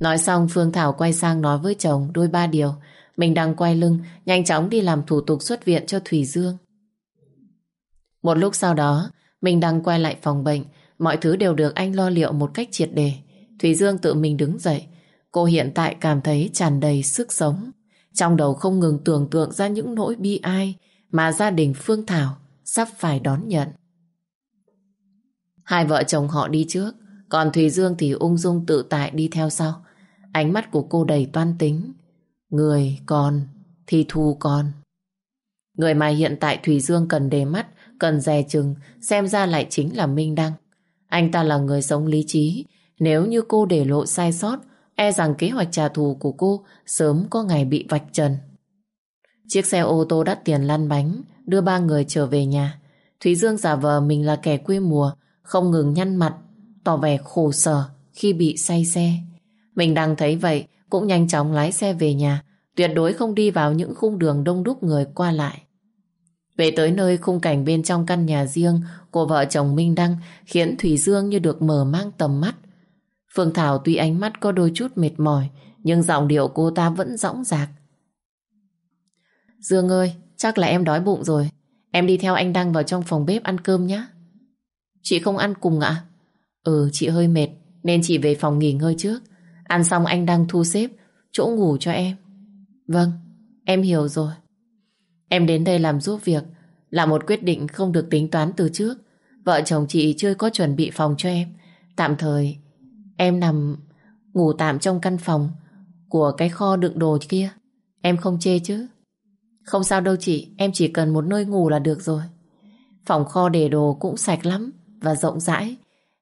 Nói xong Phương Thảo quay sang nói với chồng đôi ba điều. Mình đang quay lưng, nhanh chóng đi làm thủ tục xuất viện cho Thủy Dương. Một lúc sau đó, mình đang quay lại phòng bệnh, mọi thứ đều được anh lo liệu một cách triệt đề. Thủy Dương tự mình đứng dậy, cô hiện tại cảm thấy tràn đầy sức sống. Trong đầu không ngừng tưởng tượng ra những nỗi bi ai mà gia đình Phương Thảo sắp phải đón nhận. Hai vợ chồng họ đi trước, còn Thùy Dương thì ung dung tự tại đi theo sau. Ánh mắt của cô đầy toan tính. Người còn thì thù còn. Người mà hiện tại Thùy Dương cần đề mắt, cần dè chừng, xem ra lại chính là Minh Đăng. Anh ta là người sống lý trí. Nếu như cô để lộ sai sót, e rằng kế hoạch trả thù của cô sớm có ngày bị vạch trần. Chiếc xe ô tô đắt tiền lăn bánh, đưa ba người trở về nhà. Thúy Dương giả vờ mình là kẻ quê mùa, không ngừng nhăn mặt, tỏ vẻ khổ sở khi bị say xe. Mình đang thấy vậy, cũng nhanh chóng lái xe về nhà, tuyệt đối không đi vào những khung đường đông đúc người qua lại. Về tới nơi khung cảnh bên trong căn nhà riêng của vợ chồng Minh Đăng khiến Thủy Dương như được mở mang tầm mắt. Phương Thảo tuy ánh mắt có đôi chút mệt mỏi nhưng giọng điệu cô ta vẫn rõng rạc. Dương ơi, chắc là em đói bụng rồi. Em đi theo anh Đăng vào trong phòng bếp ăn cơm nhé. Chị không ăn cùng ạ? Ừ, chị hơi mệt nên chị về phòng nghỉ ngơi trước. Ăn xong anh đang thu xếp chỗ ngủ cho em. Vâng, em hiểu rồi. Em đến đây làm giúp việc là một quyết định không được tính toán từ trước. Vợ chồng chị chưa có chuẩn bị phòng cho em. Tạm thời, em nằm ngủ tạm trong căn phòng của cái kho đựng đồ kia. Em không chê chứ? Không sao đâu chị, em chỉ cần một nơi ngủ là được rồi. Phòng kho để đồ cũng sạch lắm và rộng rãi.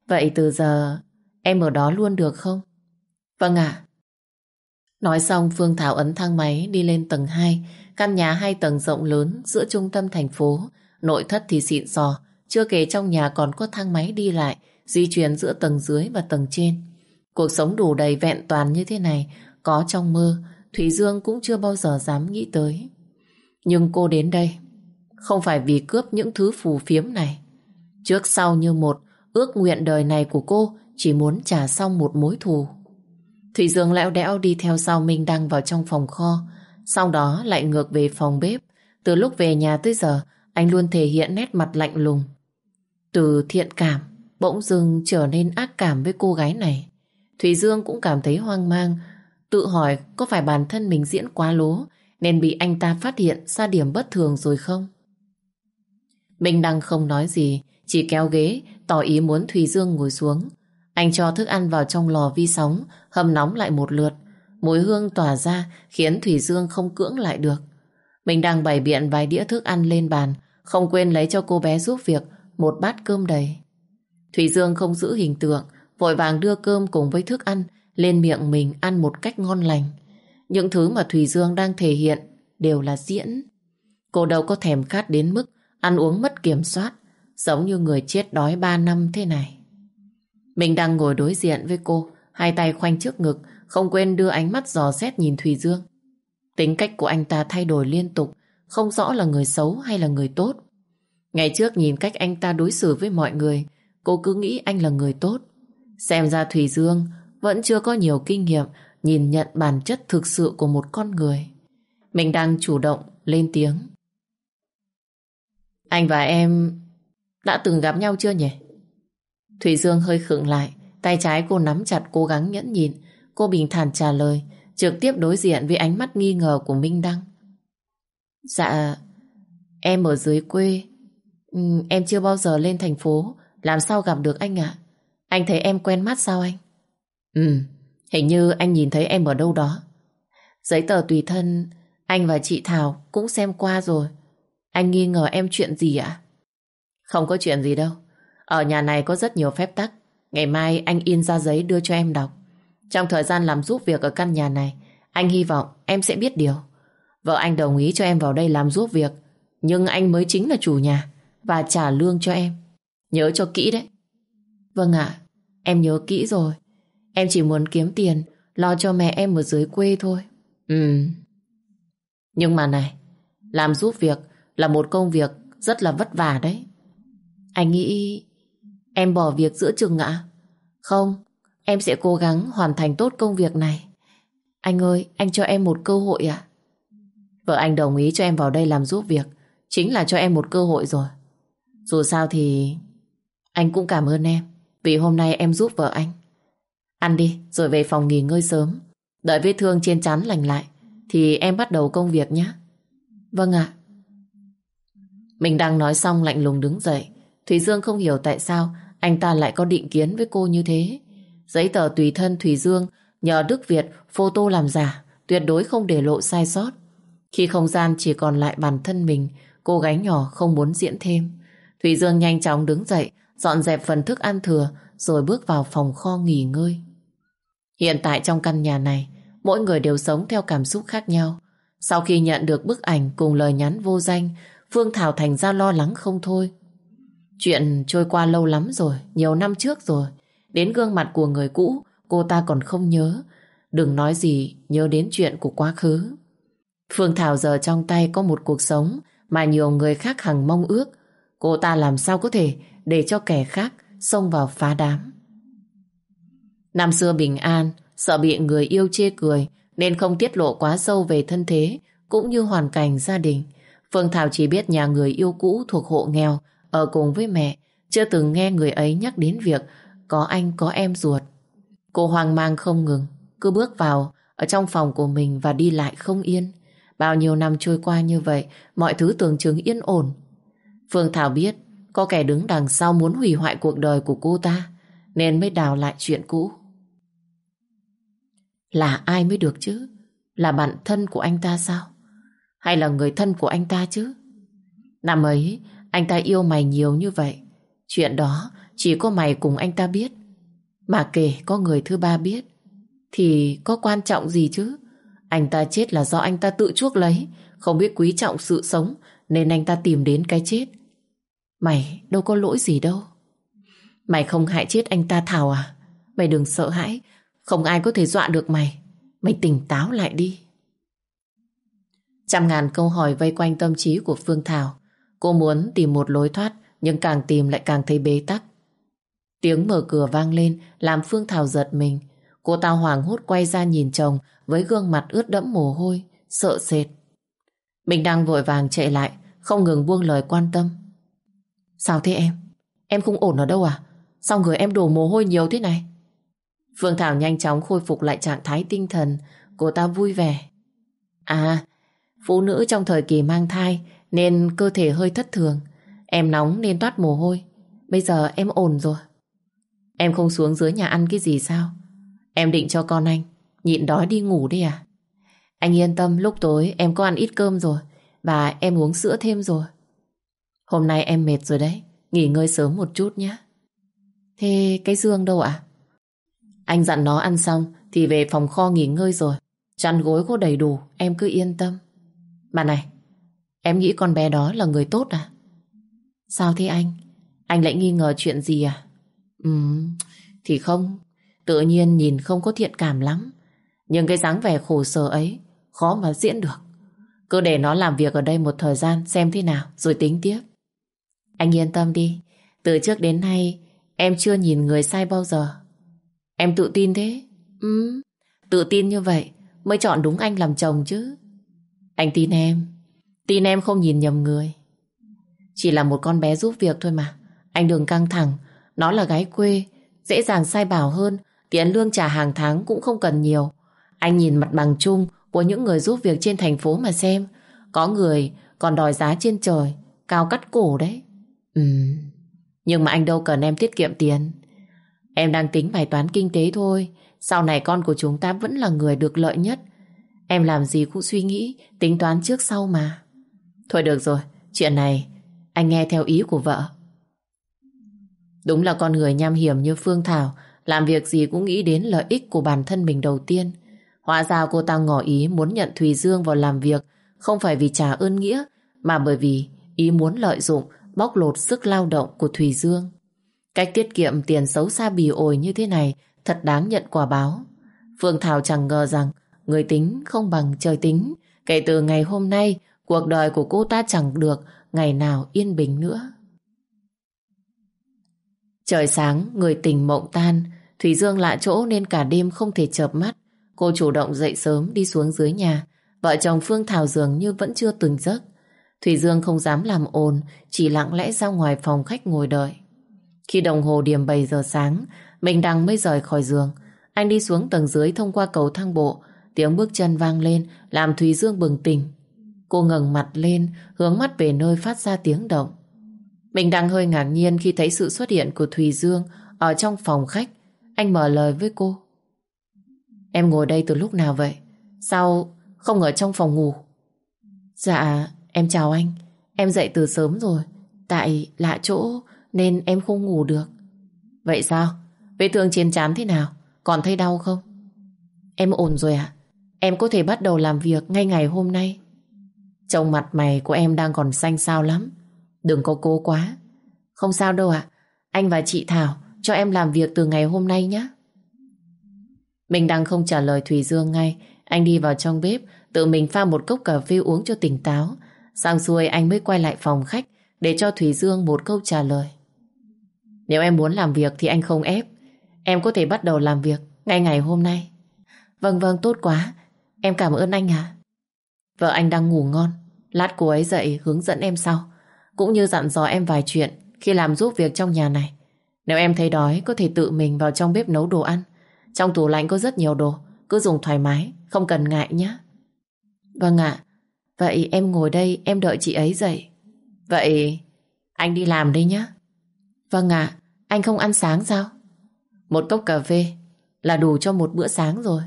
Vậy từ giờ em ở đó luôn được không? Vâng ạ. Nói xong Phương Thảo ấn thang máy đi lên tầng 2 Căn nhà hai tầng rộng lớn giữa trung tâm thành phố, nội thất thì xịn sò, chưa kể trong nhà còn có thang máy đi lại, di chuyển giữa tầng dưới và tầng trên. Cuộc sống đủ đầy vẹn toàn như thế này, có trong mơ, Thủy Dương cũng chưa bao giờ dám nghĩ tới. Nhưng cô đến đây, không phải vì cướp những thứ phù phiếm này. Trước sau như một, ước nguyện đời này của cô chỉ muốn trả xong một mối thù. Thủy Dương lẽo đẽo đi theo sau Minh Đăng vào trong phòng kho, sau đó lại ngược về phòng bếp. Từ lúc về nhà tới giờ, anh luôn thể hiện nét mặt lạnh lùng. Từ thiện cảm, bỗng dưng trở nên ác cảm với cô gái này. Thủy Dương cũng cảm thấy hoang mang, tự hỏi có phải bản thân mình diễn quá lố nên bị anh ta phát hiện ra điểm bất thường rồi không? Minh Đăng không nói gì, chỉ kéo ghế, tỏ ý muốn Thùy Dương ngồi xuống. Anh cho thức ăn vào trong lò vi sóng, hầm nóng lại một lượt, Mùi hương tỏa ra khiến Thủy Dương không cưỡng lại được. Mình đang bày biện vài đĩa thức ăn lên bàn, không quên lấy cho cô bé giúp việc một bát cơm đầy. Thủy Dương không giữ hình tượng, vội vàng đưa cơm cùng với thức ăn lên miệng mình ăn một cách ngon lành. Những thứ mà Thủy Dương đang thể hiện đều là diễn. Cô đâu có thèm khát đến mức ăn uống mất kiểm soát, giống như người chết đói ba năm thế này. Mình đang ngồi đối diện với cô, hai tay khoanh trước ngực, không quên đưa ánh mắt dò xét nhìn Thùy Dương. Tính cách của anh ta thay đổi liên tục, không rõ là người xấu hay là người tốt. Ngày trước nhìn cách anh ta đối xử với mọi người, cô cứ nghĩ anh là người tốt. Xem ra Thùy Dương vẫn chưa có nhiều kinh nghiệm nhìn nhận bản chất thực sự của một con người. Mình đang chủ động lên tiếng. Anh và em đã từng gặp nhau chưa nhỉ? Thủy Dương hơi khựng lại, tay trái cô nắm chặt cố gắng nhẫn nhịn, Cô bình thản trả lời, trực tiếp đối diện với ánh mắt nghi ngờ của Minh Đăng. Dạ, em ở dưới quê. Ừ, em chưa bao giờ lên thành phố, làm sao gặp được anh ạ? Anh thấy em quen mắt sao anh? Ừ, hình như anh nhìn thấy em ở đâu đó. Giấy tờ tùy thân anh và chị Thảo cũng xem qua rồi. Anh nghi ngờ em chuyện gì ạ? Không có chuyện gì đâu. Ở nhà này có rất nhiều phép tắc. Ngày mai anh in ra giấy đưa cho em đọc. Trong thời gian làm giúp việc ở căn nhà này, anh hy vọng em sẽ biết điều. Vợ anh đồng ý cho em vào đây làm giúp việc, nhưng anh mới chính là chủ nhà và trả lương cho em. Nhớ cho kỹ đấy. Vâng ạ, em nhớ kỹ rồi. Em chỉ muốn kiếm tiền, lo cho mẹ em ở dưới quê thôi. Ừ. Nhưng mà này, làm giúp việc là một công việc rất là vất vả đấy. Anh nghĩ em bỏ việc giữa chừng ạ? Không, em sẽ cố gắng hoàn thành tốt công việc này. Anh ơi, anh cho em một cơ hội ạ. Vợ anh đồng ý cho em vào đây làm giúp việc, chính là cho em một cơ hội rồi. Dù sao thì anh cũng cảm ơn em vì hôm nay em giúp vợ anh. Ăn đi, rồi về phòng nghỉ ngơi sớm. Đợi vết thương trên chắn lành lại thì em bắt đầu công việc nhé. Vâng ạ. Mình đang nói xong lạnh lùng đứng dậy. Thủy Dương không hiểu tại sao anh ta lại có định kiến với cô như thế. Giấy tờ tùy thân Thủy Dương nhờ Đức Việt photo làm giả, tuyệt đối không để lộ sai sót. Khi không gian chỉ còn lại bản thân mình, cô gái nhỏ không muốn diễn thêm. Thủy Dương nhanh chóng đứng dậy, dọn dẹp phần thức ăn thừa, rồi bước vào phòng kho nghỉ ngơi. Hiện tại trong căn nhà này, mỗi người đều sống theo cảm xúc khác nhau. Sau khi nhận được bức ảnh cùng lời nhắn vô danh, Phương Thảo thành ra lo lắng không thôi. Chuyện trôi qua lâu lắm rồi, nhiều năm trước rồi. Đến gương mặt của người cũ, cô ta còn không nhớ. Đừng nói gì nhớ đến chuyện của quá khứ. Phương Thảo giờ trong tay có một cuộc sống mà nhiều người khác hằng mong ước. Cô ta làm sao có thể để cho kẻ khác xông vào phá đám. Năm xưa bình an, sợ bị người yêu chê cười nên không tiết lộ quá sâu về thân thế cũng như hoàn cảnh gia đình. Phương Thảo chỉ biết nhà người yêu cũ thuộc hộ nghèo ở cùng với mẹ, chưa từng nghe người ấy nhắc đến việc có anh có em ruột. Cô hoang mang không ngừng, cứ bước vào ở trong phòng của mình và đi lại không yên. Bao nhiêu năm trôi qua như vậy, mọi thứ tưởng chừng yên ổn. Phương Thảo biết có kẻ đứng đằng sau muốn hủy hoại cuộc đời của cô ta, nên mới đào lại chuyện cũ. Là ai mới được chứ? Là bạn thân của anh ta sao? Hay là người thân của anh ta chứ? Năm ấy, anh ta yêu mày nhiều như vậy. Chuyện đó chỉ có mày cùng anh ta biết. Mà kể có người thứ ba biết, thì có quan trọng gì chứ? Anh ta chết là do anh ta tự chuốc lấy, không biết quý trọng sự sống, nên anh ta tìm đến cái chết. Mày đâu có lỗi gì đâu. Mày không hại chết anh ta Thảo à? Mày đừng sợ hãi, không ai có thể dọa được mày. Mày tỉnh táo lại đi. Trăm ngàn câu hỏi vây quanh tâm trí của Phương Thảo. Cô muốn tìm một lối thoát, nhưng càng tìm lại càng thấy bế tắc. Tiếng mở cửa vang lên, làm Phương Thảo giật mình. Cô ta hoảng hốt quay ra nhìn chồng với gương mặt ướt đẫm mồ hôi, sợ sệt. Mình đang vội vàng chạy lại, không ngừng buông lời quan tâm. Sao thế em? Em không ổn ở đâu à? Sao người em đổ mồ hôi nhiều thế này? Phương Thảo nhanh chóng khôi phục lại trạng thái tinh thần, cô ta vui vẻ. À, phụ nữ trong thời kỳ mang thai nên cơ thể hơi thất thường. Em nóng nên toát mồ hôi. Bây giờ em ổn rồi. Em không xuống dưới nhà ăn cái gì sao? Em định cho con anh nhịn đói đi ngủ đi à? Anh yên tâm lúc tối em có ăn ít cơm rồi và em uống sữa thêm rồi. Hôm nay em mệt rồi đấy, nghỉ ngơi sớm một chút nhé. Thế cái Dương đâu ạ? Anh dặn nó ăn xong thì về phòng kho nghỉ ngơi rồi. Chăn gối có đầy đủ, em cứ yên tâm. Mà này, em nghĩ con bé đó là người tốt à? Sao thế anh? Anh lại nghi ngờ chuyện gì à? Ừ, thì không. Tự nhiên nhìn không có thiện cảm lắm. Nhưng cái dáng vẻ khổ sở ấy khó mà diễn được. Cứ để nó làm việc ở đây một thời gian xem thế nào rồi tính tiếp. Anh yên tâm đi. Từ trước đến nay em chưa nhìn người sai bao giờ. Em tự tin thế? Ừ, tự tin như vậy mới chọn đúng anh làm chồng chứ. Anh tin em. Tin em không nhìn nhầm người. Chỉ là một con bé giúp việc thôi mà. Anh đừng căng thẳng. Nó là gái quê. Dễ dàng sai bảo hơn. Tiền lương trả hàng tháng cũng không cần nhiều. Anh nhìn mặt bằng chung của những người giúp việc trên thành phố mà xem. Có người còn đòi giá trên trời. Cao cắt cổ đấy. Ừ. Nhưng mà anh đâu cần em tiết kiệm tiền. Em đang tính bài toán kinh tế thôi. Sau này con của chúng ta vẫn là người được lợi nhất. Em làm gì cũng suy nghĩ, tính toán trước sau mà. Thôi được rồi, chuyện này anh nghe theo ý của vợ. Đúng là con người nham hiểm như Phương Thảo, làm việc gì cũng nghĩ đến lợi ích của bản thân mình đầu tiên. Hóa ra cô ta ngỏ ý muốn nhận Thùy Dương vào làm việc, không phải vì trả ơn nghĩa, mà bởi vì ý muốn lợi dụng, bóc lột sức lao động của Thùy Dương. Cách tiết kiệm tiền xấu xa bì ổi như thế này thật đáng nhận quả báo. Phương Thảo chẳng ngờ rằng người tính không bằng trời tính. Kể từ ngày hôm nay, cuộc đời của cô ta chẳng được ngày nào yên bình nữa. Trời sáng, người tình mộng tan, Thủy Dương lạ chỗ nên cả đêm không thể chợp mắt. Cô chủ động dậy sớm đi xuống dưới nhà. Vợ chồng Phương Thảo dường như vẫn chưa từng giấc. Thủy Dương không dám làm ồn, chỉ lặng lẽ ra ngoài phòng khách ngồi đợi. Khi đồng hồ điểm 7 giờ sáng, mình đang mới rời khỏi giường. Anh đi xuống tầng dưới thông qua cầu thang bộ, tiếng bước chân vang lên làm thủy Dương bừng tỉnh. Cô ngẩng mặt lên, hướng mắt về nơi phát ra tiếng động. Mình đang hơi ngạc nhiên khi thấy sự xuất hiện của Thùy Dương ở trong phòng khách. Anh mở lời với cô. Em ngồi đây từ lúc nào vậy? Sao không ở trong phòng ngủ? Dạ, em chào anh. Em dậy từ sớm rồi. Tại lạ chỗ nên em không ngủ được. Vậy sao? Vết thương trên trán thế nào? Còn thấy đau không? Em ổn rồi ạ. Em có thể bắt đầu làm việc ngay ngày hôm nay. Trông mặt mày của em đang còn xanh xao lắm. Đừng có cố quá. Không sao đâu ạ. Anh và chị Thảo cho em làm việc từ ngày hôm nay nhé. Mình đang không trả lời Thùy Dương ngay. Anh đi vào trong bếp, tự mình pha một cốc cà phê uống cho tỉnh táo. Sang xuôi anh mới quay lại phòng khách để cho Thùy Dương một câu trả lời. Nếu em muốn làm việc thì anh không ép. Em có thể bắt đầu làm việc ngay ngày hôm nay. Vâng vâng tốt quá. Em cảm ơn anh ạ. Vợ anh đang ngủ ngon. Lát cô ấy dậy hướng dẫn em sau. Cũng như dặn dò em vài chuyện khi làm giúp việc trong nhà này. Nếu em thấy đói có thể tự mình vào trong bếp nấu đồ ăn. Trong tủ lạnh có rất nhiều đồ. Cứ dùng thoải mái, không cần ngại nhé. Vâng ạ. Vậy em ngồi đây em đợi chị ấy dậy. Vậy anh đi làm đây nhé. Vâng ạ. Anh không ăn sáng sao? Một cốc cà phê là đủ cho một bữa sáng rồi.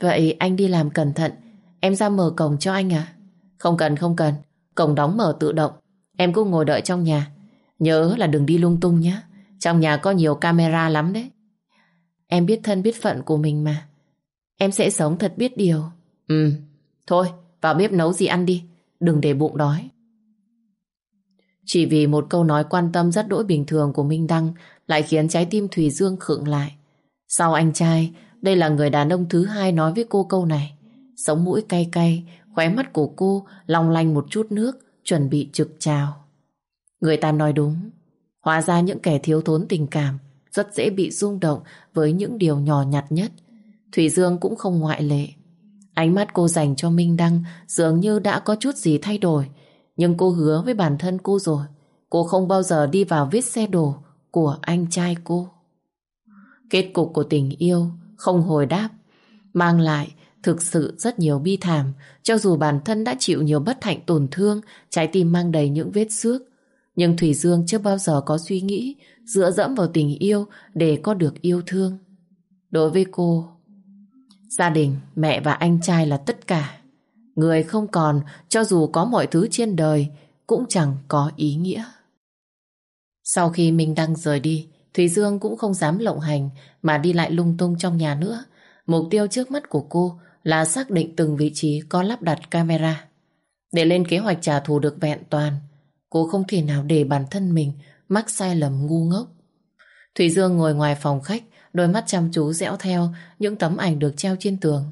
Vậy anh đi làm cẩn thận, em ra mở cổng cho anh à? Không cần, không cần, cổng đóng mở tự động. Em cứ ngồi đợi trong nhà. Nhớ là đừng đi lung tung nhé. Trong nhà có nhiều camera lắm đấy. Em biết thân biết phận của mình mà. Em sẽ sống thật biết điều. Ừ, thôi, vào bếp nấu gì ăn đi. Đừng để bụng đói. Chỉ vì một câu nói quan tâm rất đỗi bình thường của Minh Đăng lại khiến trái tim Thùy Dương khựng lại. Sau anh trai, đây là người đàn ông thứ hai nói với cô câu này. Sống mũi cay cay, khóe mắt của cô long lanh một chút nước, chuẩn bị trực trào. Người ta nói đúng, hóa ra những kẻ thiếu thốn tình cảm rất dễ bị rung động với những điều nhỏ nhặt nhất. Thủy Dương cũng không ngoại lệ. Ánh mắt cô dành cho Minh Đăng dường như đã có chút gì thay đổi, nhưng cô hứa với bản thân cô rồi, cô không bao giờ đi vào vết xe đổ của anh trai cô. Kết cục của tình yêu không hồi đáp, mang lại thực sự rất nhiều bi thảm, cho dù bản thân đã chịu nhiều bất hạnh tổn thương, trái tim mang đầy những vết xước. Nhưng Thủy Dương chưa bao giờ có suy nghĩ dựa dẫm vào tình yêu để có được yêu thương. Đối với cô, gia đình, mẹ và anh trai là tất cả. Người không còn, cho dù có mọi thứ trên đời, cũng chẳng có ý nghĩa. Sau khi Minh Đăng rời đi, Thùy Dương cũng không dám lộng hành mà đi lại lung tung trong nhà nữa. Mục tiêu trước mắt của cô là xác định từng vị trí có lắp đặt camera. Để lên kế hoạch trả thù được vẹn toàn, cô không thể nào để bản thân mình mắc sai lầm ngu ngốc. Thủy Dương ngồi ngoài phòng khách, đôi mắt chăm chú dõi theo những tấm ảnh được treo trên tường.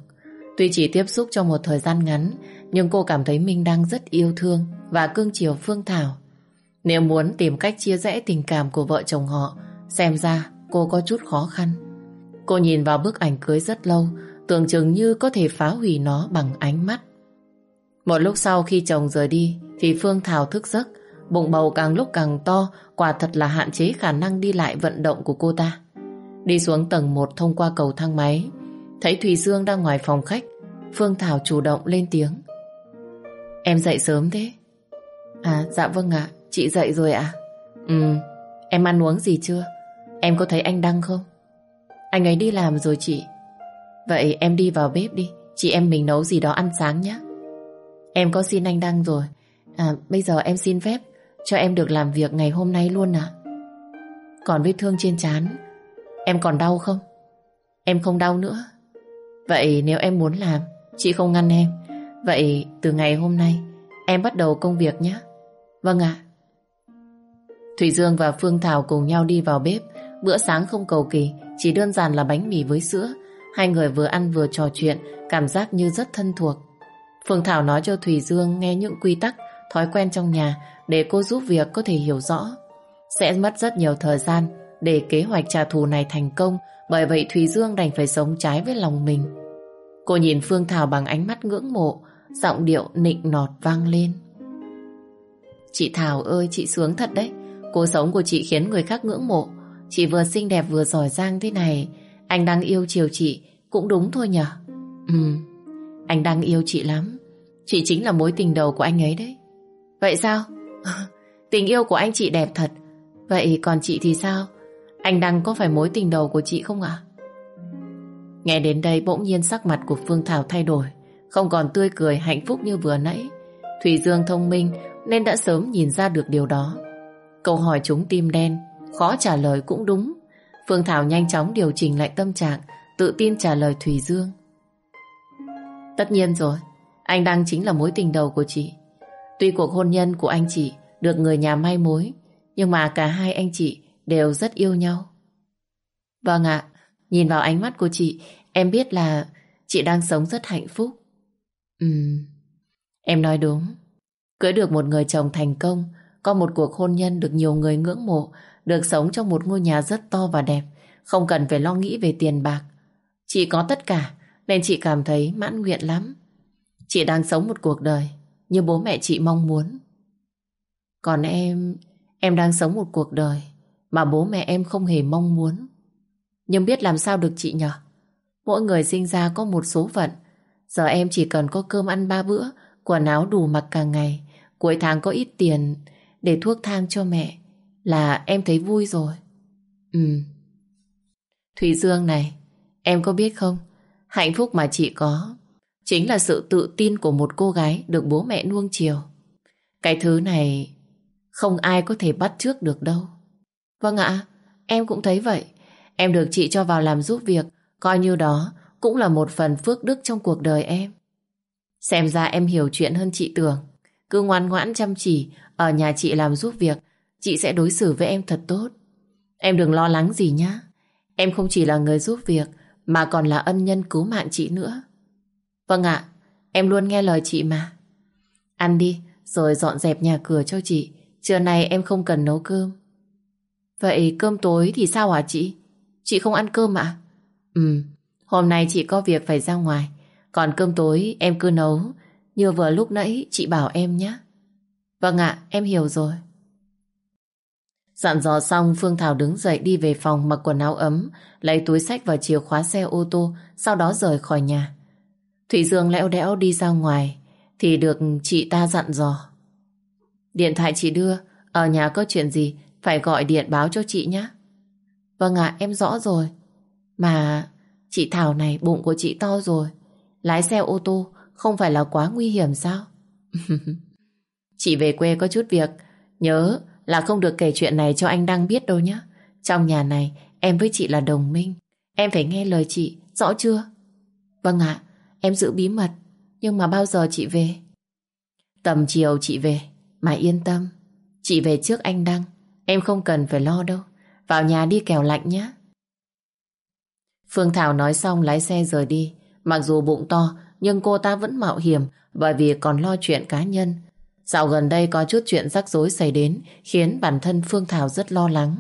Tuy chỉ tiếp xúc trong một thời gian ngắn, nhưng cô cảm thấy mình đang rất yêu thương và cưng chiều Phương Thảo. Nếu muốn tìm cách chia rẽ tình cảm của vợ chồng họ, xem ra cô có chút khó khăn. Cô nhìn vào bức ảnh cưới rất lâu, tưởng chừng như có thể phá hủy nó bằng ánh mắt. Một lúc sau khi chồng rời đi, thì Phương Thảo thức giấc, bụng bầu càng lúc càng to, quả thật là hạn chế khả năng đi lại vận động của cô ta. Đi xuống tầng 1 thông qua cầu thang máy, thấy Thùy Dương đang ngoài phòng khách, Phương Thảo chủ động lên tiếng. Em dậy sớm thế? À, dạ vâng ạ, chị dậy rồi ạ. Ừ, em ăn uống gì chưa? Em có thấy anh Đăng không? Anh ấy đi làm rồi chị. Vậy em đi vào bếp đi, chị em mình nấu gì đó ăn sáng nhé. Em có xin anh Đăng rồi. À, bây giờ em xin phép cho em được làm việc ngày hôm nay luôn ạ. Còn vết thương trên chán em còn đau không? Em không đau nữa. Vậy nếu em muốn làm, chị không ngăn em. Vậy từ ngày hôm nay, em bắt đầu công việc nhé. Vâng ạ. Thủy Dương và Phương Thảo cùng nhau đi vào bếp. Bữa sáng không cầu kỳ, chỉ đơn giản là bánh mì với sữa. Hai người vừa ăn vừa trò chuyện, cảm giác như rất thân thuộc. Phương Thảo nói cho Thùy Dương nghe những quy tắc, thói quen trong nhà để cô giúp việc có thể hiểu rõ. Sẽ mất rất nhiều thời gian để kế hoạch trả thù này thành công, bởi vậy Thùy Dương đành phải sống trái với lòng mình. Cô nhìn Phương Thảo bằng ánh mắt ngưỡng mộ, giọng điệu nịnh nọt vang lên. Chị Thảo ơi, chị sướng thật đấy. Cuộc sống của chị khiến người khác ngưỡng mộ. Chị vừa xinh đẹp vừa giỏi giang thế này. Anh đang yêu chiều chị, cũng đúng thôi nhở. Ừ, anh đang yêu chị lắm. Chị chính là mối tình đầu của anh ấy đấy. Vậy sao? <laughs> tình yêu của anh chị đẹp thật. Vậy còn chị thì sao? Anh đang có phải mối tình đầu của chị không ạ? Nghe đến đây bỗng nhiên sắc mặt của Phương Thảo thay đổi. Không còn tươi cười hạnh phúc như vừa nãy. Thủy Dương thông minh nên đã sớm nhìn ra được điều đó. Câu hỏi chúng tim đen, khó trả lời cũng đúng. Phương Thảo nhanh chóng điều chỉnh lại tâm trạng, tự tin trả lời Thùy Dương. Tất nhiên rồi, anh đang chính là mối tình đầu của chị. Tuy cuộc hôn nhân của anh chị được người nhà may mối, nhưng mà cả hai anh chị đều rất yêu nhau. Vâng ạ, nhìn vào ánh mắt của chị, em biết là chị đang sống rất hạnh phúc. Ừm, em nói đúng. Cưới được một người chồng thành công, có một cuộc hôn nhân được nhiều người ngưỡng mộ, được sống trong một ngôi nhà rất to và đẹp, không cần phải lo nghĩ về tiền bạc. Chị có tất cả, nên chị cảm thấy mãn nguyện lắm. Chị đang sống một cuộc đời như bố mẹ chị mong muốn. Còn em, em đang sống một cuộc đời mà bố mẹ em không hề mong muốn. Nhưng biết làm sao được chị nhở? Mỗi người sinh ra có một số phận. Giờ em chỉ cần có cơm ăn ba bữa, quần áo đủ mặc cả ngày, cuối tháng có ít tiền để thuốc thang cho mẹ là em thấy vui rồi. Ừ. Thủy Dương này, em có biết không? Hạnh phúc mà chị có chính là sự tự tin của một cô gái được bố mẹ nuông chiều. Cái thứ này không ai có thể bắt trước được đâu. Vâng ạ, em cũng thấy vậy. Em được chị cho vào làm giúp việc, coi như đó cũng là một phần phước đức trong cuộc đời em. Xem ra em hiểu chuyện hơn chị tưởng. Cứ ngoan ngoãn chăm chỉ, ở nhà chị làm giúp việc, chị sẽ đối xử với em thật tốt. Em đừng lo lắng gì nhá. Em không chỉ là người giúp việc, mà còn là ân nhân cứu mạng chị nữa. Vâng ạ, em luôn nghe lời chị mà. Ăn đi, rồi dọn dẹp nhà cửa cho chị. Trưa nay em không cần nấu cơm. Vậy cơm tối thì sao hả chị? Chị không ăn cơm ạ? Ừ, hôm nay chị có việc phải ra ngoài. Còn cơm tối em cứ nấu, như vừa lúc nãy chị bảo em nhé. Vâng ạ, em hiểu rồi. Dặn dò xong, Phương Thảo đứng dậy đi về phòng mặc quần áo ấm, lấy túi sách và chìa khóa xe ô tô, sau đó rời khỏi nhà. Thủy Dương lẽo đẽo đi ra ngoài, thì được chị ta dặn dò. Điện thoại chị đưa, ở nhà có chuyện gì, phải gọi điện báo cho chị nhé. Vâng ạ, em rõ rồi. Mà chị Thảo này bụng của chị to rồi, lái xe ô tô không phải là quá nguy hiểm sao? <laughs> chị về quê có chút việc, nhớ là không được kể chuyện này cho anh Đăng biết đâu nhé. Trong nhà này, em với chị là đồng minh. Em phải nghe lời chị, rõ chưa? Vâng ạ, em giữ bí mật. Nhưng mà bao giờ chị về? Tầm chiều chị về, mà yên tâm. Chị về trước anh Đăng, em không cần phải lo đâu. Vào nhà đi kèo lạnh nhé. Phương Thảo nói xong lái xe rời đi. Mặc dù bụng to, nhưng cô ta vẫn mạo hiểm bởi vì còn lo chuyện cá nhân. Dạo gần đây có chút chuyện rắc rối xảy đến, khiến bản thân Phương Thảo rất lo lắng.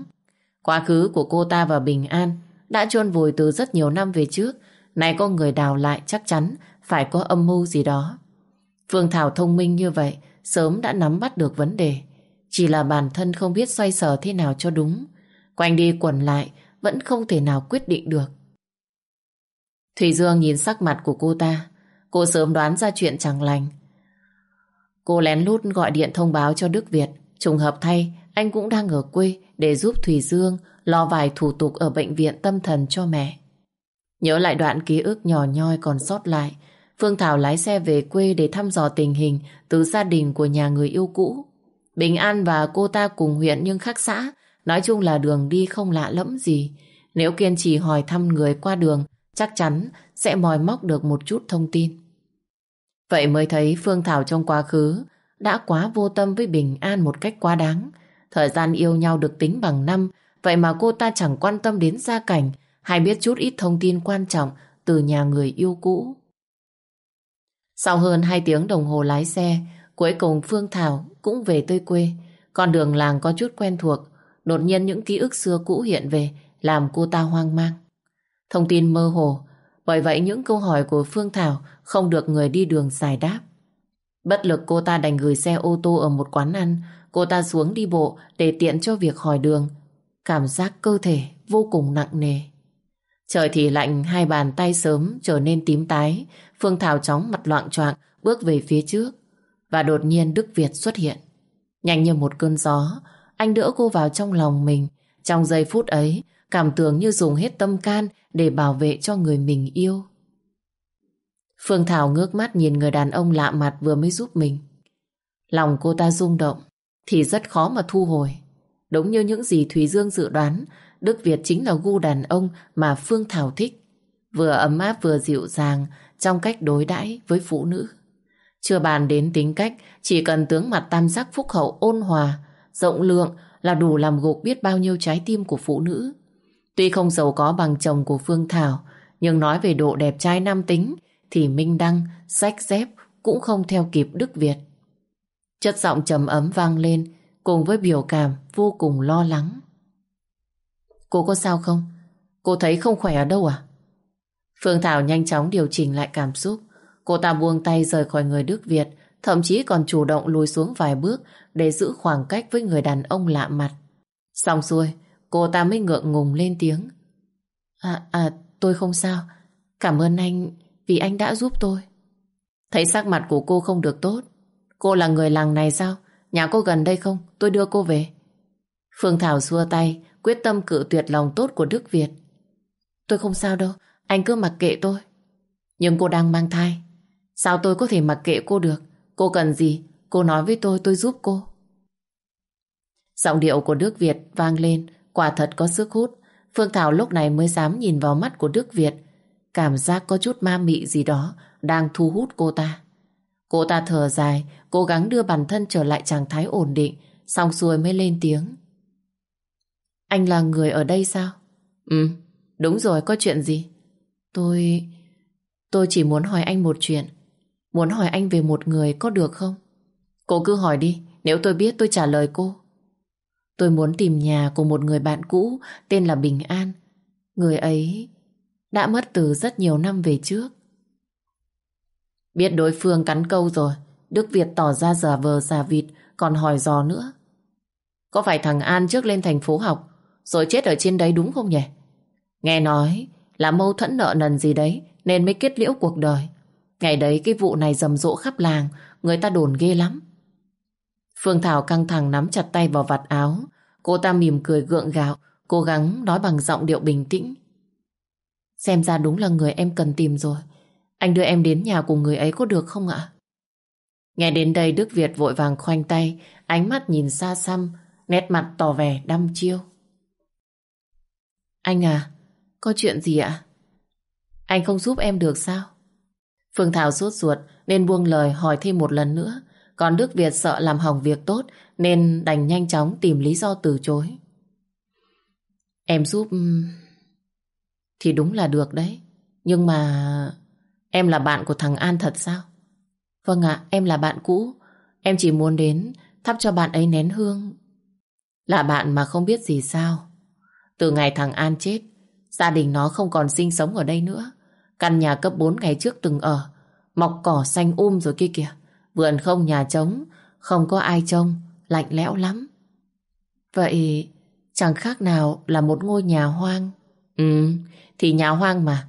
Quá khứ của cô ta và Bình An đã chôn vùi từ rất nhiều năm về trước. Này có người đào lại chắc chắn phải có âm mưu gì đó. Phương Thảo thông minh như vậy, sớm đã nắm bắt được vấn đề. Chỉ là bản thân không biết xoay sở thế nào cho đúng. Quanh đi quẩn lại, vẫn không thể nào quyết định được. Thủy Dương nhìn sắc mặt của cô ta. Cô sớm đoán ra chuyện chẳng lành. Cô lén lút gọi điện thông báo cho Đức Việt. Trùng hợp thay, anh cũng đang ở quê để giúp thùy Dương lo vài thủ tục ở bệnh viện tâm thần cho mẹ. Nhớ lại đoạn ký ức nhỏ nhoi còn sót lại, Phương Thảo lái xe về quê để thăm dò tình hình từ gia đình của nhà người yêu cũ. Bình An và cô ta cùng huyện nhưng khác xã, nói chung là đường đi không lạ lẫm gì. Nếu kiên trì hỏi thăm người qua đường, chắc chắn sẽ mòi móc được một chút thông tin. Vậy mới thấy Phương Thảo trong quá khứ đã quá vô tâm với Bình An một cách quá đáng. Thời gian yêu nhau được tính bằng năm, vậy mà cô ta chẳng quan tâm đến gia cảnh hay biết chút ít thông tin quan trọng từ nhà người yêu cũ. Sau hơn 2 tiếng đồng hồ lái xe, cuối cùng Phương Thảo cũng về tới quê. Con đường làng có chút quen thuộc, đột nhiên những ký ức xưa cũ hiện về, làm cô ta hoang mang. Thông tin mơ hồ, bởi vậy những câu hỏi của Phương Thảo không được người đi đường giải đáp. Bất lực cô ta đành gửi xe ô tô ở một quán ăn, cô ta xuống đi bộ để tiện cho việc hỏi đường. Cảm giác cơ thể vô cùng nặng nề. Trời thì lạnh, hai bàn tay sớm trở nên tím tái. Phương Thảo chóng mặt loạn choạng bước về phía trước. Và đột nhiên Đức Việt xuất hiện. Nhanh như một cơn gió, anh đỡ cô vào trong lòng mình. Trong giây phút ấy, cảm tưởng như dùng hết tâm can để bảo vệ cho người mình yêu. Phương Thảo ngước mắt nhìn người đàn ông lạ mặt vừa mới giúp mình. Lòng cô ta rung động, thì rất khó mà thu hồi. Đúng như những gì Thúy Dương dự đoán, Đức Việt chính là gu đàn ông mà Phương Thảo thích. Vừa ấm áp vừa dịu dàng trong cách đối đãi với phụ nữ. Chưa bàn đến tính cách, chỉ cần tướng mặt tam giác phúc hậu ôn hòa, rộng lượng là đủ làm gục biết bao nhiêu trái tim của phụ nữ. Tuy không giàu có bằng chồng của Phương Thảo, nhưng nói về độ đẹp trai nam tính thì Minh Đăng, sách dép cũng không theo kịp Đức Việt. Chất giọng trầm ấm vang lên cùng với biểu cảm vô cùng lo lắng. Cô có sao không? Cô thấy không khỏe ở đâu à? Phương Thảo nhanh chóng điều chỉnh lại cảm xúc. Cô ta buông tay rời khỏi người Đức Việt, thậm chí còn chủ động lùi xuống vài bước để giữ khoảng cách với người đàn ông lạ mặt. Xong xuôi, cô ta mới ngượng ngùng lên tiếng. À, à, tôi không sao. Cảm ơn anh vì anh đã giúp tôi. Thấy sắc mặt của cô không được tốt. Cô là người làng này sao? Nhà cô gần đây không? Tôi đưa cô về. Phương Thảo xua tay, quyết tâm cự tuyệt lòng tốt của Đức Việt. Tôi không sao đâu, anh cứ mặc kệ tôi. Nhưng cô đang mang thai. Sao tôi có thể mặc kệ cô được? Cô cần gì? Cô nói với tôi, tôi giúp cô. Giọng điệu của Đức Việt vang lên, quả thật có sức hút. Phương Thảo lúc này mới dám nhìn vào mắt của Đức Việt. Cảm giác có chút ma mị gì đó đang thu hút cô ta. Cô ta thở dài, cố gắng đưa bản thân trở lại trạng thái ổn định, xong xuôi mới lên tiếng. Anh là người ở đây sao? Ừ, đúng rồi, có chuyện gì? Tôi... Tôi chỉ muốn hỏi anh một chuyện. Muốn hỏi anh về một người có được không? Cô cứ hỏi đi, nếu tôi biết tôi trả lời cô. Tôi muốn tìm nhà của một người bạn cũ tên là Bình An. Người ấy đã mất từ rất nhiều năm về trước. Biết đối phương cắn câu rồi, Đức Việt tỏ ra giả vờ giả vịt, còn hỏi dò nữa. Có phải thằng An trước lên thành phố học, rồi chết ở trên đấy đúng không nhỉ? Nghe nói là mâu thuẫn nợ nần gì đấy, nên mới kết liễu cuộc đời. Ngày đấy cái vụ này rầm rộ khắp làng, người ta đồn ghê lắm. Phương Thảo căng thẳng nắm chặt tay vào vạt áo. Cô ta mỉm cười gượng gạo, cố gắng nói bằng giọng điệu bình tĩnh. Xem ra đúng là người em cần tìm rồi. Anh đưa em đến nhà của người ấy có được không ạ? Nghe đến đây Đức Việt vội vàng khoanh tay, ánh mắt nhìn xa xăm, nét mặt tỏ vẻ đăm chiêu. Anh à, có chuyện gì ạ? Anh không giúp em được sao? Phương Thảo sốt ruột nên buông lời hỏi thêm một lần nữa. Còn Đức Việt sợ làm hỏng việc tốt nên đành nhanh chóng tìm lý do từ chối. Em giúp... Thì đúng là được đấy. Nhưng mà... Em là bạn của thằng An thật sao? Vâng ạ, em là bạn cũ. Em chỉ muốn đến thắp cho bạn ấy nén hương. Là bạn mà không biết gì sao? Từ ngày thằng An chết, gia đình nó không còn sinh sống ở đây nữa. Căn nhà cấp 4 ngày trước từng ở, mọc cỏ xanh um rồi kia kìa. Vườn không nhà trống, không có ai trông, lạnh lẽo lắm. Vậy chẳng khác nào là một ngôi nhà hoang. Ừ, thì nhà hoang mà.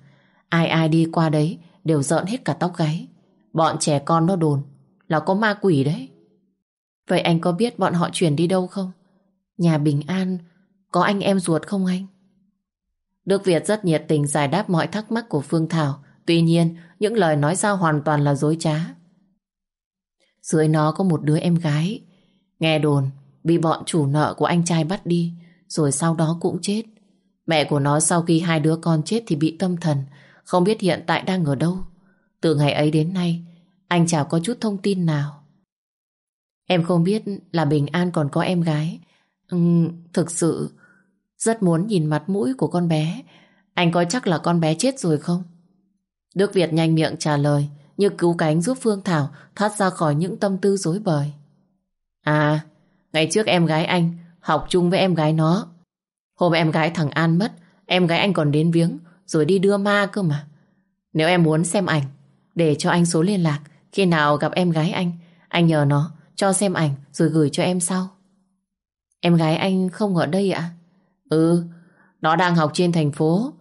Ai ai đi qua đấy đều rợn hết cả tóc gáy. Bọn trẻ con nó đồn là có ma quỷ đấy. Vậy anh có biết bọn họ chuyển đi đâu không? Nhà bình an có anh em ruột không anh? Đức Việt rất nhiệt tình giải đáp mọi thắc mắc của Phương Thảo Tuy nhiên, những lời nói ra hoàn toàn là dối trá. Dưới nó có một đứa em gái. Nghe đồn, bị bọn chủ nợ của anh trai bắt đi, rồi sau đó cũng chết. Mẹ của nó sau khi hai đứa con chết thì bị tâm thần, không biết hiện tại đang ở đâu. Từ ngày ấy đến nay, anh chả có chút thông tin nào. Em không biết là Bình An còn có em gái. Uhm, thực sự, rất muốn nhìn mặt mũi của con bé. Anh có chắc là con bé chết rồi không? Đức Việt nhanh miệng trả lời, như cứu cánh giúp Phương Thảo thoát ra khỏi những tâm tư dối bời. À, ngày trước em gái anh học chung với em gái nó. Hôm em gái thằng An mất, em gái anh còn đến viếng, rồi đi đưa ma cơ mà. Nếu em muốn xem ảnh, để cho anh số liên lạc, khi nào gặp em gái anh, anh nhờ nó cho xem ảnh rồi gửi cho em sau. Em gái anh không ở đây ạ? Ừ, nó đang học trên thành phố,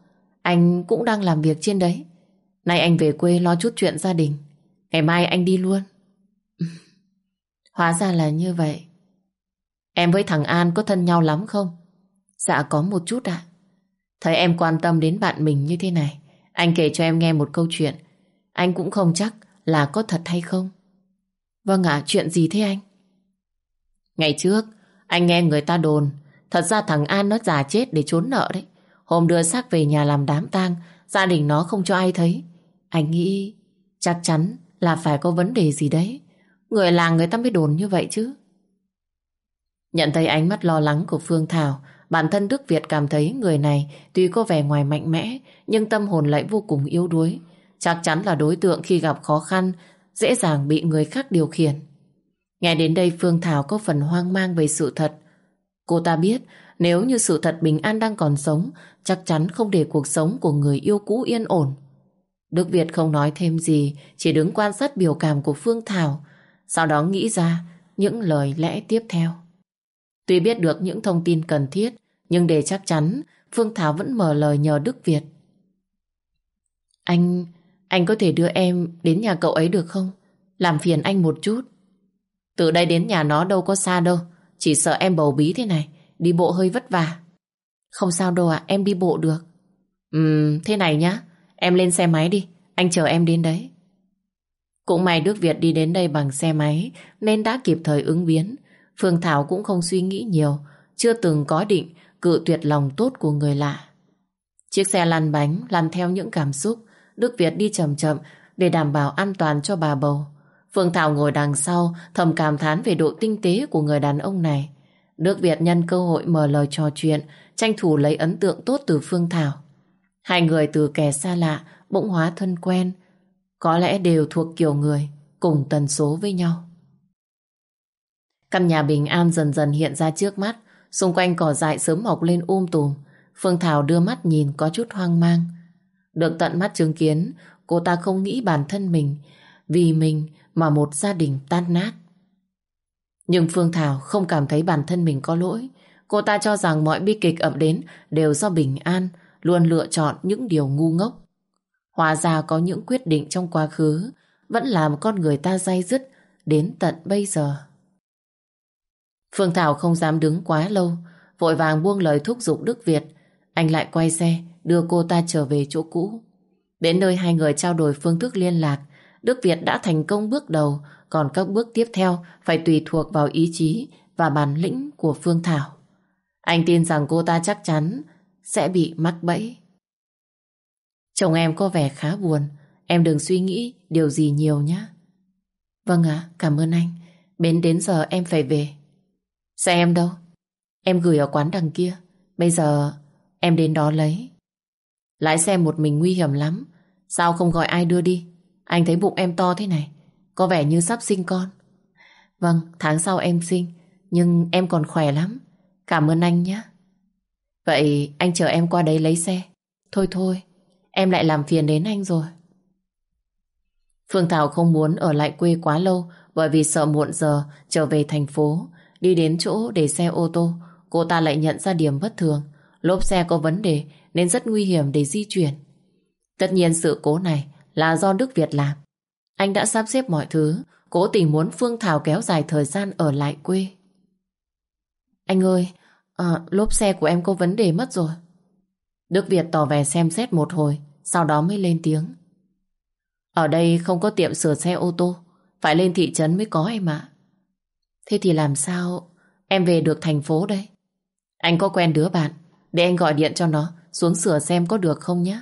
anh cũng đang làm việc trên đấy. Nay anh về quê lo chút chuyện gia đình, ngày mai anh đi luôn. <laughs> Hóa ra là như vậy. Em với thằng An có thân nhau lắm không? Dạ có một chút ạ. Thấy em quan tâm đến bạn mình như thế này, anh kể cho em nghe một câu chuyện. Anh cũng không chắc là có thật hay không. Vâng ạ, chuyện gì thế anh? Ngày trước, anh nghe người ta đồn, thật ra thằng An nó già chết để trốn nợ đấy. Hôm đưa xác về nhà làm đám tang, gia đình nó không cho ai thấy. Anh nghĩ chắc chắn là phải có vấn đề gì đấy. Người làng người ta mới đồn như vậy chứ. Nhận thấy ánh mắt lo lắng của Phương Thảo, bản thân Đức Việt cảm thấy người này tuy có vẻ ngoài mạnh mẽ, nhưng tâm hồn lại vô cùng yếu đuối. Chắc chắn là đối tượng khi gặp khó khăn, dễ dàng bị người khác điều khiển. Nghe đến đây Phương Thảo có phần hoang mang về sự thật. Cô ta biết nếu như sự thật Bình An đang còn sống, chắc chắn không để cuộc sống của người yêu cũ yên ổn. Đức Việt không nói thêm gì, chỉ đứng quan sát biểu cảm của Phương Thảo, sau đó nghĩ ra những lời lẽ tiếp theo. Tuy biết được những thông tin cần thiết, nhưng để chắc chắn, Phương Thảo vẫn mở lời nhờ Đức Việt. Anh, anh có thể đưa em đến nhà cậu ấy được không? Làm phiền anh một chút. Từ đây đến nhà nó đâu có xa đâu, chỉ sợ em bầu bí thế này, đi bộ hơi vất vả. Không sao đâu ạ, em đi bộ được. Ừm, thế này nhá, em lên xe máy đi, anh chờ em đến đấy. Cũng may Đức Việt đi đến đây bằng xe máy nên đã kịp thời ứng biến. Phương Thảo cũng không suy nghĩ nhiều, chưa từng có định cự tuyệt lòng tốt của người lạ. Chiếc xe lăn bánh lăn theo những cảm xúc, Đức Việt đi chậm chậm để đảm bảo an toàn cho bà bầu. Phương Thảo ngồi đằng sau thầm cảm thán về độ tinh tế của người đàn ông này. Đức Việt nhân cơ hội mở lời trò chuyện, tranh thủ lấy ấn tượng tốt từ Phương Thảo. Hai người từ kẻ xa lạ bỗng hóa thân quen, có lẽ đều thuộc kiểu người cùng tần số với nhau. Căn nhà bình an dần dần hiện ra trước mắt, xung quanh cỏ dại sớm mọc lên um tùm. Phương Thảo đưa mắt nhìn có chút hoang mang. Được tận mắt chứng kiến, cô ta không nghĩ bản thân mình, vì mình mà một gia đình tan nát. Nhưng Phương Thảo không cảm thấy bản thân mình có lỗi. Cô ta cho rằng mọi bi kịch ập đến đều do bình an, luôn lựa chọn những điều ngu ngốc. Hóa ra có những quyết định trong quá khứ vẫn làm con người ta day dứt đến tận bây giờ. Phương Thảo không dám đứng quá lâu, vội vàng buông lời thúc giục Đức Việt. Anh lại quay xe, đưa cô ta trở về chỗ cũ. Đến nơi hai người trao đổi phương thức liên lạc, Đức Việt đã thành công bước đầu, còn các bước tiếp theo phải tùy thuộc vào ý chí và bản lĩnh của Phương Thảo. Anh tin rằng cô ta chắc chắn sẽ bị mắc bẫy. Chồng em có vẻ khá buồn, em đừng suy nghĩ điều gì nhiều nhé. Vâng ạ, cảm ơn anh. Bến đến giờ em phải về. Xe em đâu? Em gửi ở quán đằng kia. Bây giờ em đến đó lấy. Lái xe một mình nguy hiểm lắm. Sao không gọi ai đưa đi? Anh thấy bụng em to thế này. Có vẻ như sắp sinh con. Vâng, tháng sau em sinh. Nhưng em còn khỏe lắm. Cảm ơn anh nhé. Vậy anh chờ em qua đấy lấy xe. Thôi thôi, em lại làm phiền đến anh rồi. Phương Thảo không muốn ở lại quê quá lâu bởi vì sợ muộn giờ trở về thành phố. Đi đến chỗ để xe ô tô, cô ta lại nhận ra điểm bất thường. Lốp xe có vấn đề nên rất nguy hiểm để di chuyển. Tất nhiên sự cố này là do Đức Việt làm. Anh đã sắp xếp mọi thứ, cố tình muốn Phương Thảo kéo dài thời gian ở lại quê. Anh ơi, à, lốp xe của em có vấn đề mất rồi. Đức Việt tỏ vẻ xem xét một hồi, sau đó mới lên tiếng. Ở đây không có tiệm sửa xe ô tô. Phải lên thị trấn mới có em ạ. Thế thì làm sao em về được thành phố đây? Anh có quen đứa bạn. Để anh gọi điện cho nó xuống sửa xem có được không nhé.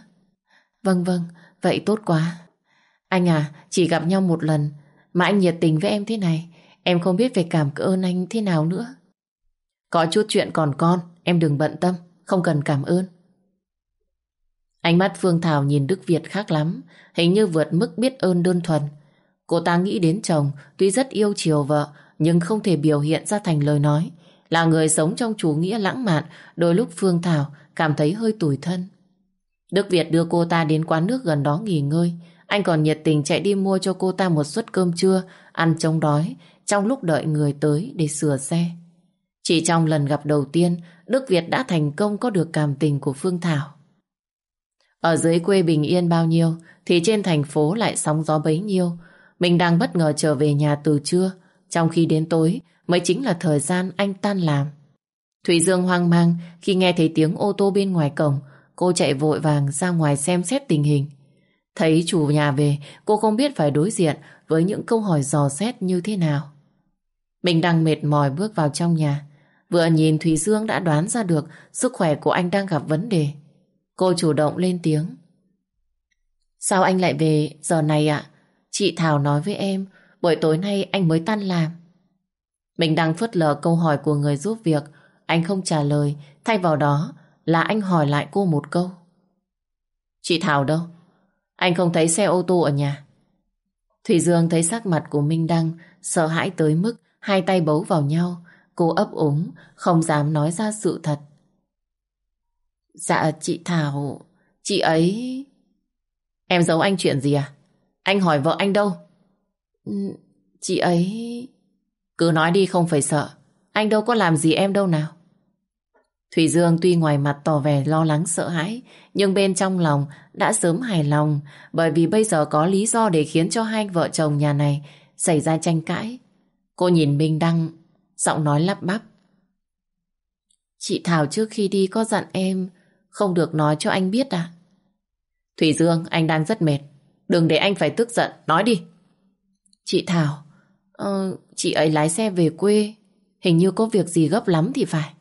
Vâng vâng, vậy tốt quá. Anh à, chỉ gặp nhau một lần mà anh nhiệt tình với em thế này. Em không biết phải cảm ơn anh thế nào nữa. Có chút chuyện còn con, em đừng bận tâm, không cần cảm ơn. Ánh mắt Phương Thảo nhìn Đức Việt khác lắm, hình như vượt mức biết ơn đơn thuần. Cô ta nghĩ đến chồng, tuy rất yêu chiều vợ, nhưng không thể biểu hiện ra thành lời nói. Là người sống trong chủ nghĩa lãng mạn, đôi lúc Phương Thảo cảm thấy hơi tủi thân. Đức Việt đưa cô ta đến quán nước gần đó nghỉ ngơi. Anh còn nhiệt tình chạy đi mua cho cô ta một suất cơm trưa, ăn chống đói, trong lúc đợi người tới để sửa xe. Chỉ trong lần gặp đầu tiên, Đức Việt đã thành công có được cảm tình của Phương Thảo. Ở dưới quê bình yên bao nhiêu, thì trên thành phố lại sóng gió bấy nhiêu. Mình đang bất ngờ trở về nhà từ trưa, trong khi đến tối mới chính là thời gian anh tan làm. Thủy Dương hoang mang khi nghe thấy tiếng ô tô bên ngoài cổng, cô chạy vội vàng ra ngoài xem xét tình hình. Thấy chủ nhà về, cô không biết phải đối diện với những câu hỏi dò xét như thế nào. Mình đang mệt mỏi bước vào trong nhà. Vừa nhìn Thủy Dương đã đoán ra được sức khỏe của anh đang gặp vấn đề. Cô chủ động lên tiếng. Sao anh lại về giờ này ạ? Chị Thảo nói với em, buổi tối nay anh mới tan làm. Mình đang phớt lờ câu hỏi của người giúp việc. Anh không trả lời, thay vào đó là anh hỏi lại cô một câu. Chị Thảo đâu? Anh không thấy xe ô tô ở nhà. Thủy Dương thấy sắc mặt của Minh Đăng sợ hãi tới mức hai tay bấu vào nhau. Cô ấp úng, không dám nói ra sự thật. Dạ chị Thảo, chị ấy... Em giấu anh chuyện gì à? Anh hỏi vợ anh đâu? Ừ, chị ấy... Cứ nói đi không phải sợ. Anh đâu có làm gì em đâu nào. Thủy Dương tuy ngoài mặt tỏ vẻ lo lắng sợ hãi, nhưng bên trong lòng đã sớm hài lòng bởi vì bây giờ có lý do để khiến cho hai vợ chồng nhà này xảy ra tranh cãi. Cô nhìn Minh Đăng, giọng nói lắp bắp. Chị Thảo trước khi đi có dặn em không được nói cho anh biết à? Thủy Dương, anh đang rất mệt. Đừng để anh phải tức giận, nói đi. Chị Thảo, uh, chị ấy lái xe về quê, hình như có việc gì gấp lắm thì phải.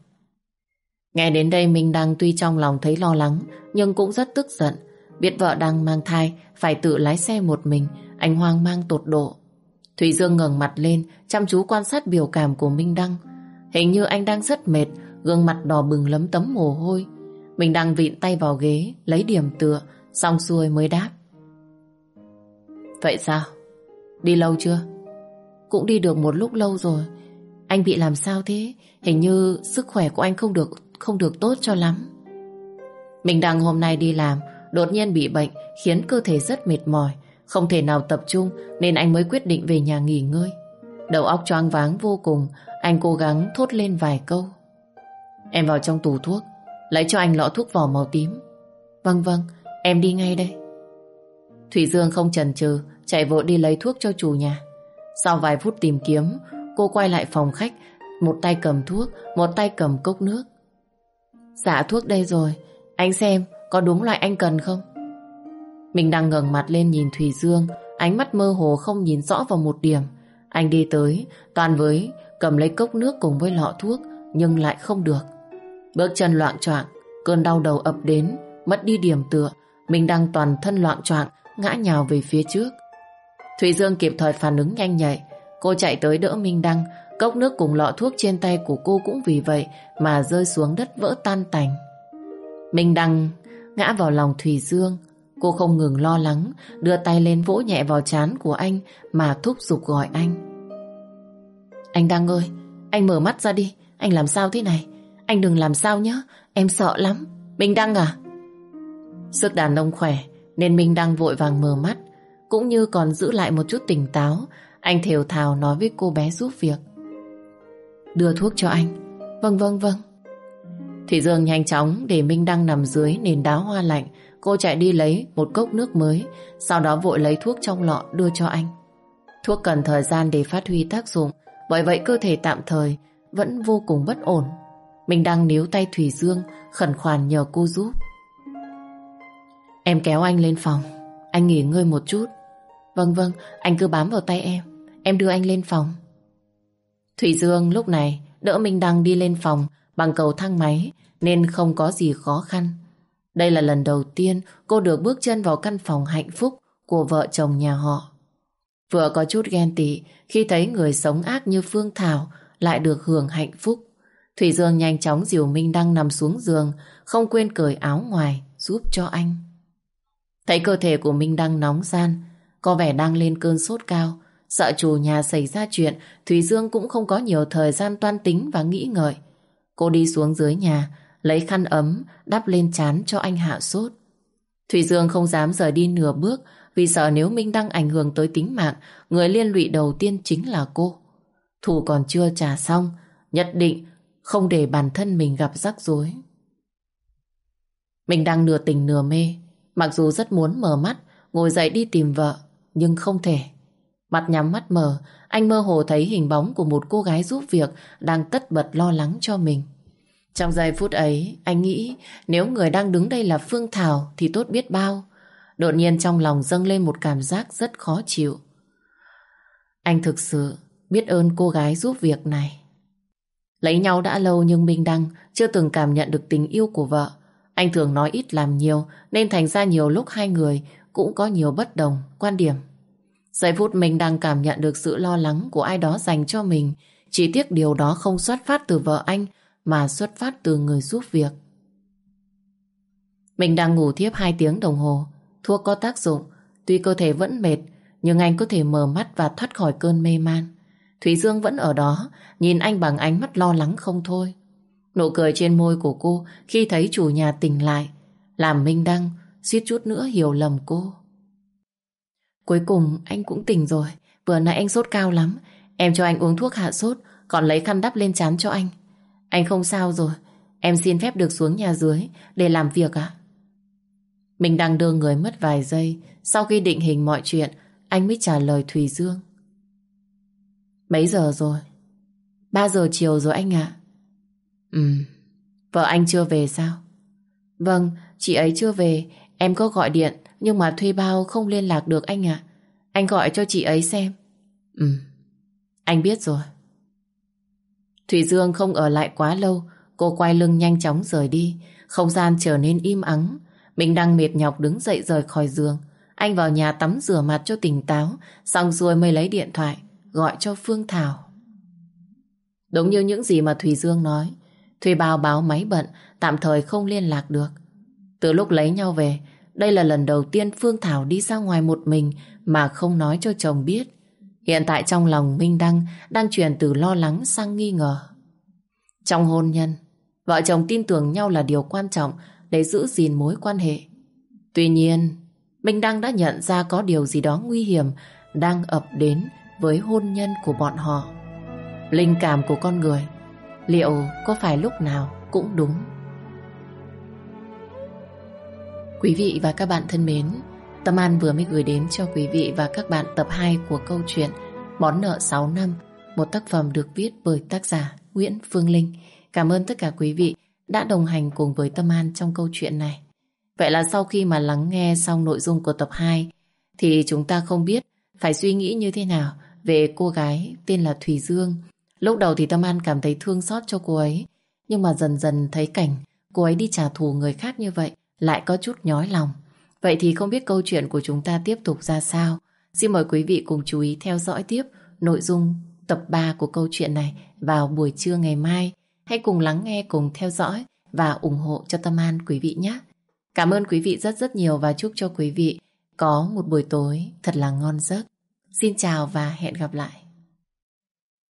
Nghe đến đây mình đang tuy trong lòng thấy lo lắng nhưng cũng rất tức giận. Biết vợ đang mang thai phải tự lái xe một mình anh hoang mang tột độ. Thủy Dương ngẩng mặt lên chăm chú quan sát biểu cảm của Minh Đăng. Hình như anh đang rất mệt gương mặt đỏ bừng lấm tấm mồ hôi. Minh Đăng vịn tay vào ghế lấy điểm tựa xong xuôi mới đáp. Vậy sao? Đi lâu chưa? Cũng đi được một lúc lâu rồi. Anh bị làm sao thế? Hình như sức khỏe của anh không được không được tốt cho lắm. Mình đang hôm nay đi làm, đột nhiên bị bệnh khiến cơ thể rất mệt mỏi, không thể nào tập trung nên anh mới quyết định về nhà nghỉ ngơi. Đầu óc choáng váng vô cùng, anh cố gắng thốt lên vài câu. Em vào trong tủ thuốc, lấy cho anh lọ thuốc vỏ màu tím. Vâng vâng, em đi ngay đây. Thủy Dương không chần chừ, chạy vội đi lấy thuốc cho chủ nhà. Sau vài phút tìm kiếm, cô quay lại phòng khách, một tay cầm thuốc, một tay cầm cốc nước. Dạ thuốc đây rồi Anh xem có đúng loại anh cần không mình đang ngẩng mặt lên nhìn Thùy Dương, Ánh mắt mơ hồ không nhìn rõ vào một điểm Anh đi tới, Toàn với cầm lấy cốc nước cùng với lọ thuốc, Nhưng lại không được Bước chân loạn choạng, Cơn đau đầu ập đến, Mất đi điểm tựa Mình đang toàn thân loạn choạng, Ngã nhào về phía trước Thùy Dương kịp thời phản ứng nhanh nhạy Cô chạy tới đỡ Minh Đăng, Cốc nước cùng lọ thuốc trên tay của cô cũng vì vậy mà rơi xuống đất vỡ tan tành. Minh Đăng ngã vào lòng Thùy Dương. Cô không ngừng lo lắng, đưa tay lên vỗ nhẹ vào trán của anh mà thúc giục gọi anh. Anh Đăng ơi, anh mở mắt ra đi, anh làm sao thế này? Anh đừng làm sao nhé, em sợ lắm. Minh Đăng à? Sức đàn ông khỏe nên Minh Đăng vội vàng mở mắt, cũng như còn giữ lại một chút tỉnh táo. Anh thều thào nói với cô bé giúp việc. Đưa thuốc cho anh Vâng vâng vâng Thủy Dương nhanh chóng để Minh Đăng nằm dưới nền đá hoa lạnh Cô chạy đi lấy một cốc nước mới Sau đó vội lấy thuốc trong lọ đưa cho anh Thuốc cần thời gian để phát huy tác dụng Bởi vậy cơ thể tạm thời Vẫn vô cùng bất ổn Mình đang níu tay Thủy Dương Khẩn khoản nhờ cô giúp Em kéo anh lên phòng Anh nghỉ ngơi một chút Vâng vâng, anh cứ bám vào tay em. Em đưa anh lên phòng. Thủy Dương lúc này đỡ Minh Đăng đi lên phòng bằng cầu thang máy nên không có gì khó khăn. Đây là lần đầu tiên cô được bước chân vào căn phòng hạnh phúc của vợ chồng nhà họ. Vừa có chút ghen tị khi thấy người sống ác như Phương Thảo lại được hưởng hạnh phúc. Thủy Dương nhanh chóng dìu Minh Đăng nằm xuống giường, không quên cởi áo ngoài giúp cho anh. Thấy cơ thể của Minh Đăng nóng gian, có vẻ đang lên cơn sốt cao. Sợ chủ nhà xảy ra chuyện, Thủy Dương cũng không có nhiều thời gian toan tính và nghĩ ngợi. Cô đi xuống dưới nhà, lấy khăn ấm, đắp lên chán cho anh hạ sốt. Thủy Dương không dám rời đi nửa bước vì sợ nếu Minh Đăng ảnh hưởng tới tính mạng, người liên lụy đầu tiên chính là cô. Thủ còn chưa trả xong, nhất định không để bản thân mình gặp rắc rối. Mình đang nửa tỉnh nửa mê, mặc dù rất muốn mở mắt, ngồi dậy đi tìm vợ, nhưng không thể. Mặt nhắm mắt mở, anh mơ hồ thấy hình bóng của một cô gái giúp việc đang tất bật lo lắng cho mình. Trong giây phút ấy, anh nghĩ nếu người đang đứng đây là Phương Thảo thì tốt biết bao. Đột nhiên trong lòng dâng lên một cảm giác rất khó chịu. Anh thực sự biết ơn cô gái giúp việc này. Lấy nhau đã lâu nhưng Minh Đăng chưa từng cảm nhận được tình yêu của vợ. Anh thường nói ít làm nhiều nên thành ra nhiều lúc hai người cũng có nhiều bất đồng, quan điểm. Giây phút mình đang cảm nhận được sự lo lắng của ai đó dành cho mình. Chỉ tiếc điều đó không xuất phát từ vợ anh mà xuất phát từ người giúp việc. Mình đang ngủ thiếp 2 tiếng đồng hồ. Thuốc có tác dụng. Tuy cơ thể vẫn mệt nhưng anh có thể mở mắt và thoát khỏi cơn mê man. Thủy Dương vẫn ở đó nhìn anh bằng ánh mắt lo lắng không thôi. Nụ cười trên môi của cô khi thấy chủ nhà tỉnh lại làm Minh Đăng suýt chút nữa hiểu lầm cô. Cuối cùng anh cũng tỉnh rồi. Vừa nãy anh sốt cao lắm. Em cho anh uống thuốc hạ sốt, còn lấy khăn đắp lên chán cho anh. Anh không sao rồi. Em xin phép được xuống nhà dưới để làm việc ạ. Mình đang đưa người mất vài giây. Sau khi định hình mọi chuyện, anh mới trả lời Thùy Dương. Mấy giờ rồi? Ba giờ chiều rồi anh ạ. Ừ, vợ anh chưa về sao? Vâng, chị ấy chưa về. Em có gọi điện nhưng mà thuê bao không liên lạc được anh ạ. Anh gọi cho chị ấy xem. Ừ, anh biết rồi. Thủy Dương không ở lại quá lâu, cô quay lưng nhanh chóng rời đi. Không gian trở nên im ắng. Mình đang mệt nhọc đứng dậy rời khỏi giường. Anh vào nhà tắm rửa mặt cho tỉnh táo, xong rồi mới lấy điện thoại, gọi cho Phương Thảo. Đúng như những gì mà Thủy Dương nói, Thùy bao báo máy bận, tạm thời không liên lạc được. Từ lúc lấy nhau về, đây là lần đầu tiên Phương Thảo đi ra ngoài một mình mà không nói cho chồng biết. Hiện tại trong lòng Minh Đăng đang chuyển từ lo lắng sang nghi ngờ. Trong hôn nhân, vợ chồng tin tưởng nhau là điều quan trọng để giữ gìn mối quan hệ. Tuy nhiên, Minh Đăng đã nhận ra có điều gì đó nguy hiểm đang ập đến với hôn nhân của bọn họ. Linh cảm của con người liệu có phải lúc nào cũng đúng? Quý vị và các bạn thân mến, Tâm An vừa mới gửi đến cho quý vị và các bạn tập 2 của câu chuyện Món nợ 6 năm, một tác phẩm được viết bởi tác giả Nguyễn Phương Linh. Cảm ơn tất cả quý vị đã đồng hành cùng với Tâm An trong câu chuyện này. Vậy là sau khi mà lắng nghe xong nội dung của tập 2 thì chúng ta không biết phải suy nghĩ như thế nào về cô gái tên là Thùy Dương. Lúc đầu thì Tâm An cảm thấy thương xót cho cô ấy nhưng mà dần dần thấy cảnh cô ấy đi trả thù người khác như vậy lại có chút nhói lòng. Vậy thì không biết câu chuyện của chúng ta tiếp tục ra sao? Xin mời quý vị cùng chú ý theo dõi tiếp nội dung tập 3 của câu chuyện này vào buổi trưa ngày mai. Hãy cùng lắng nghe, cùng theo dõi và ủng hộ cho Tâm An quý vị nhé. Cảm ơn quý vị rất rất nhiều và chúc cho quý vị có một buổi tối thật là ngon giấc. Xin chào và hẹn gặp lại.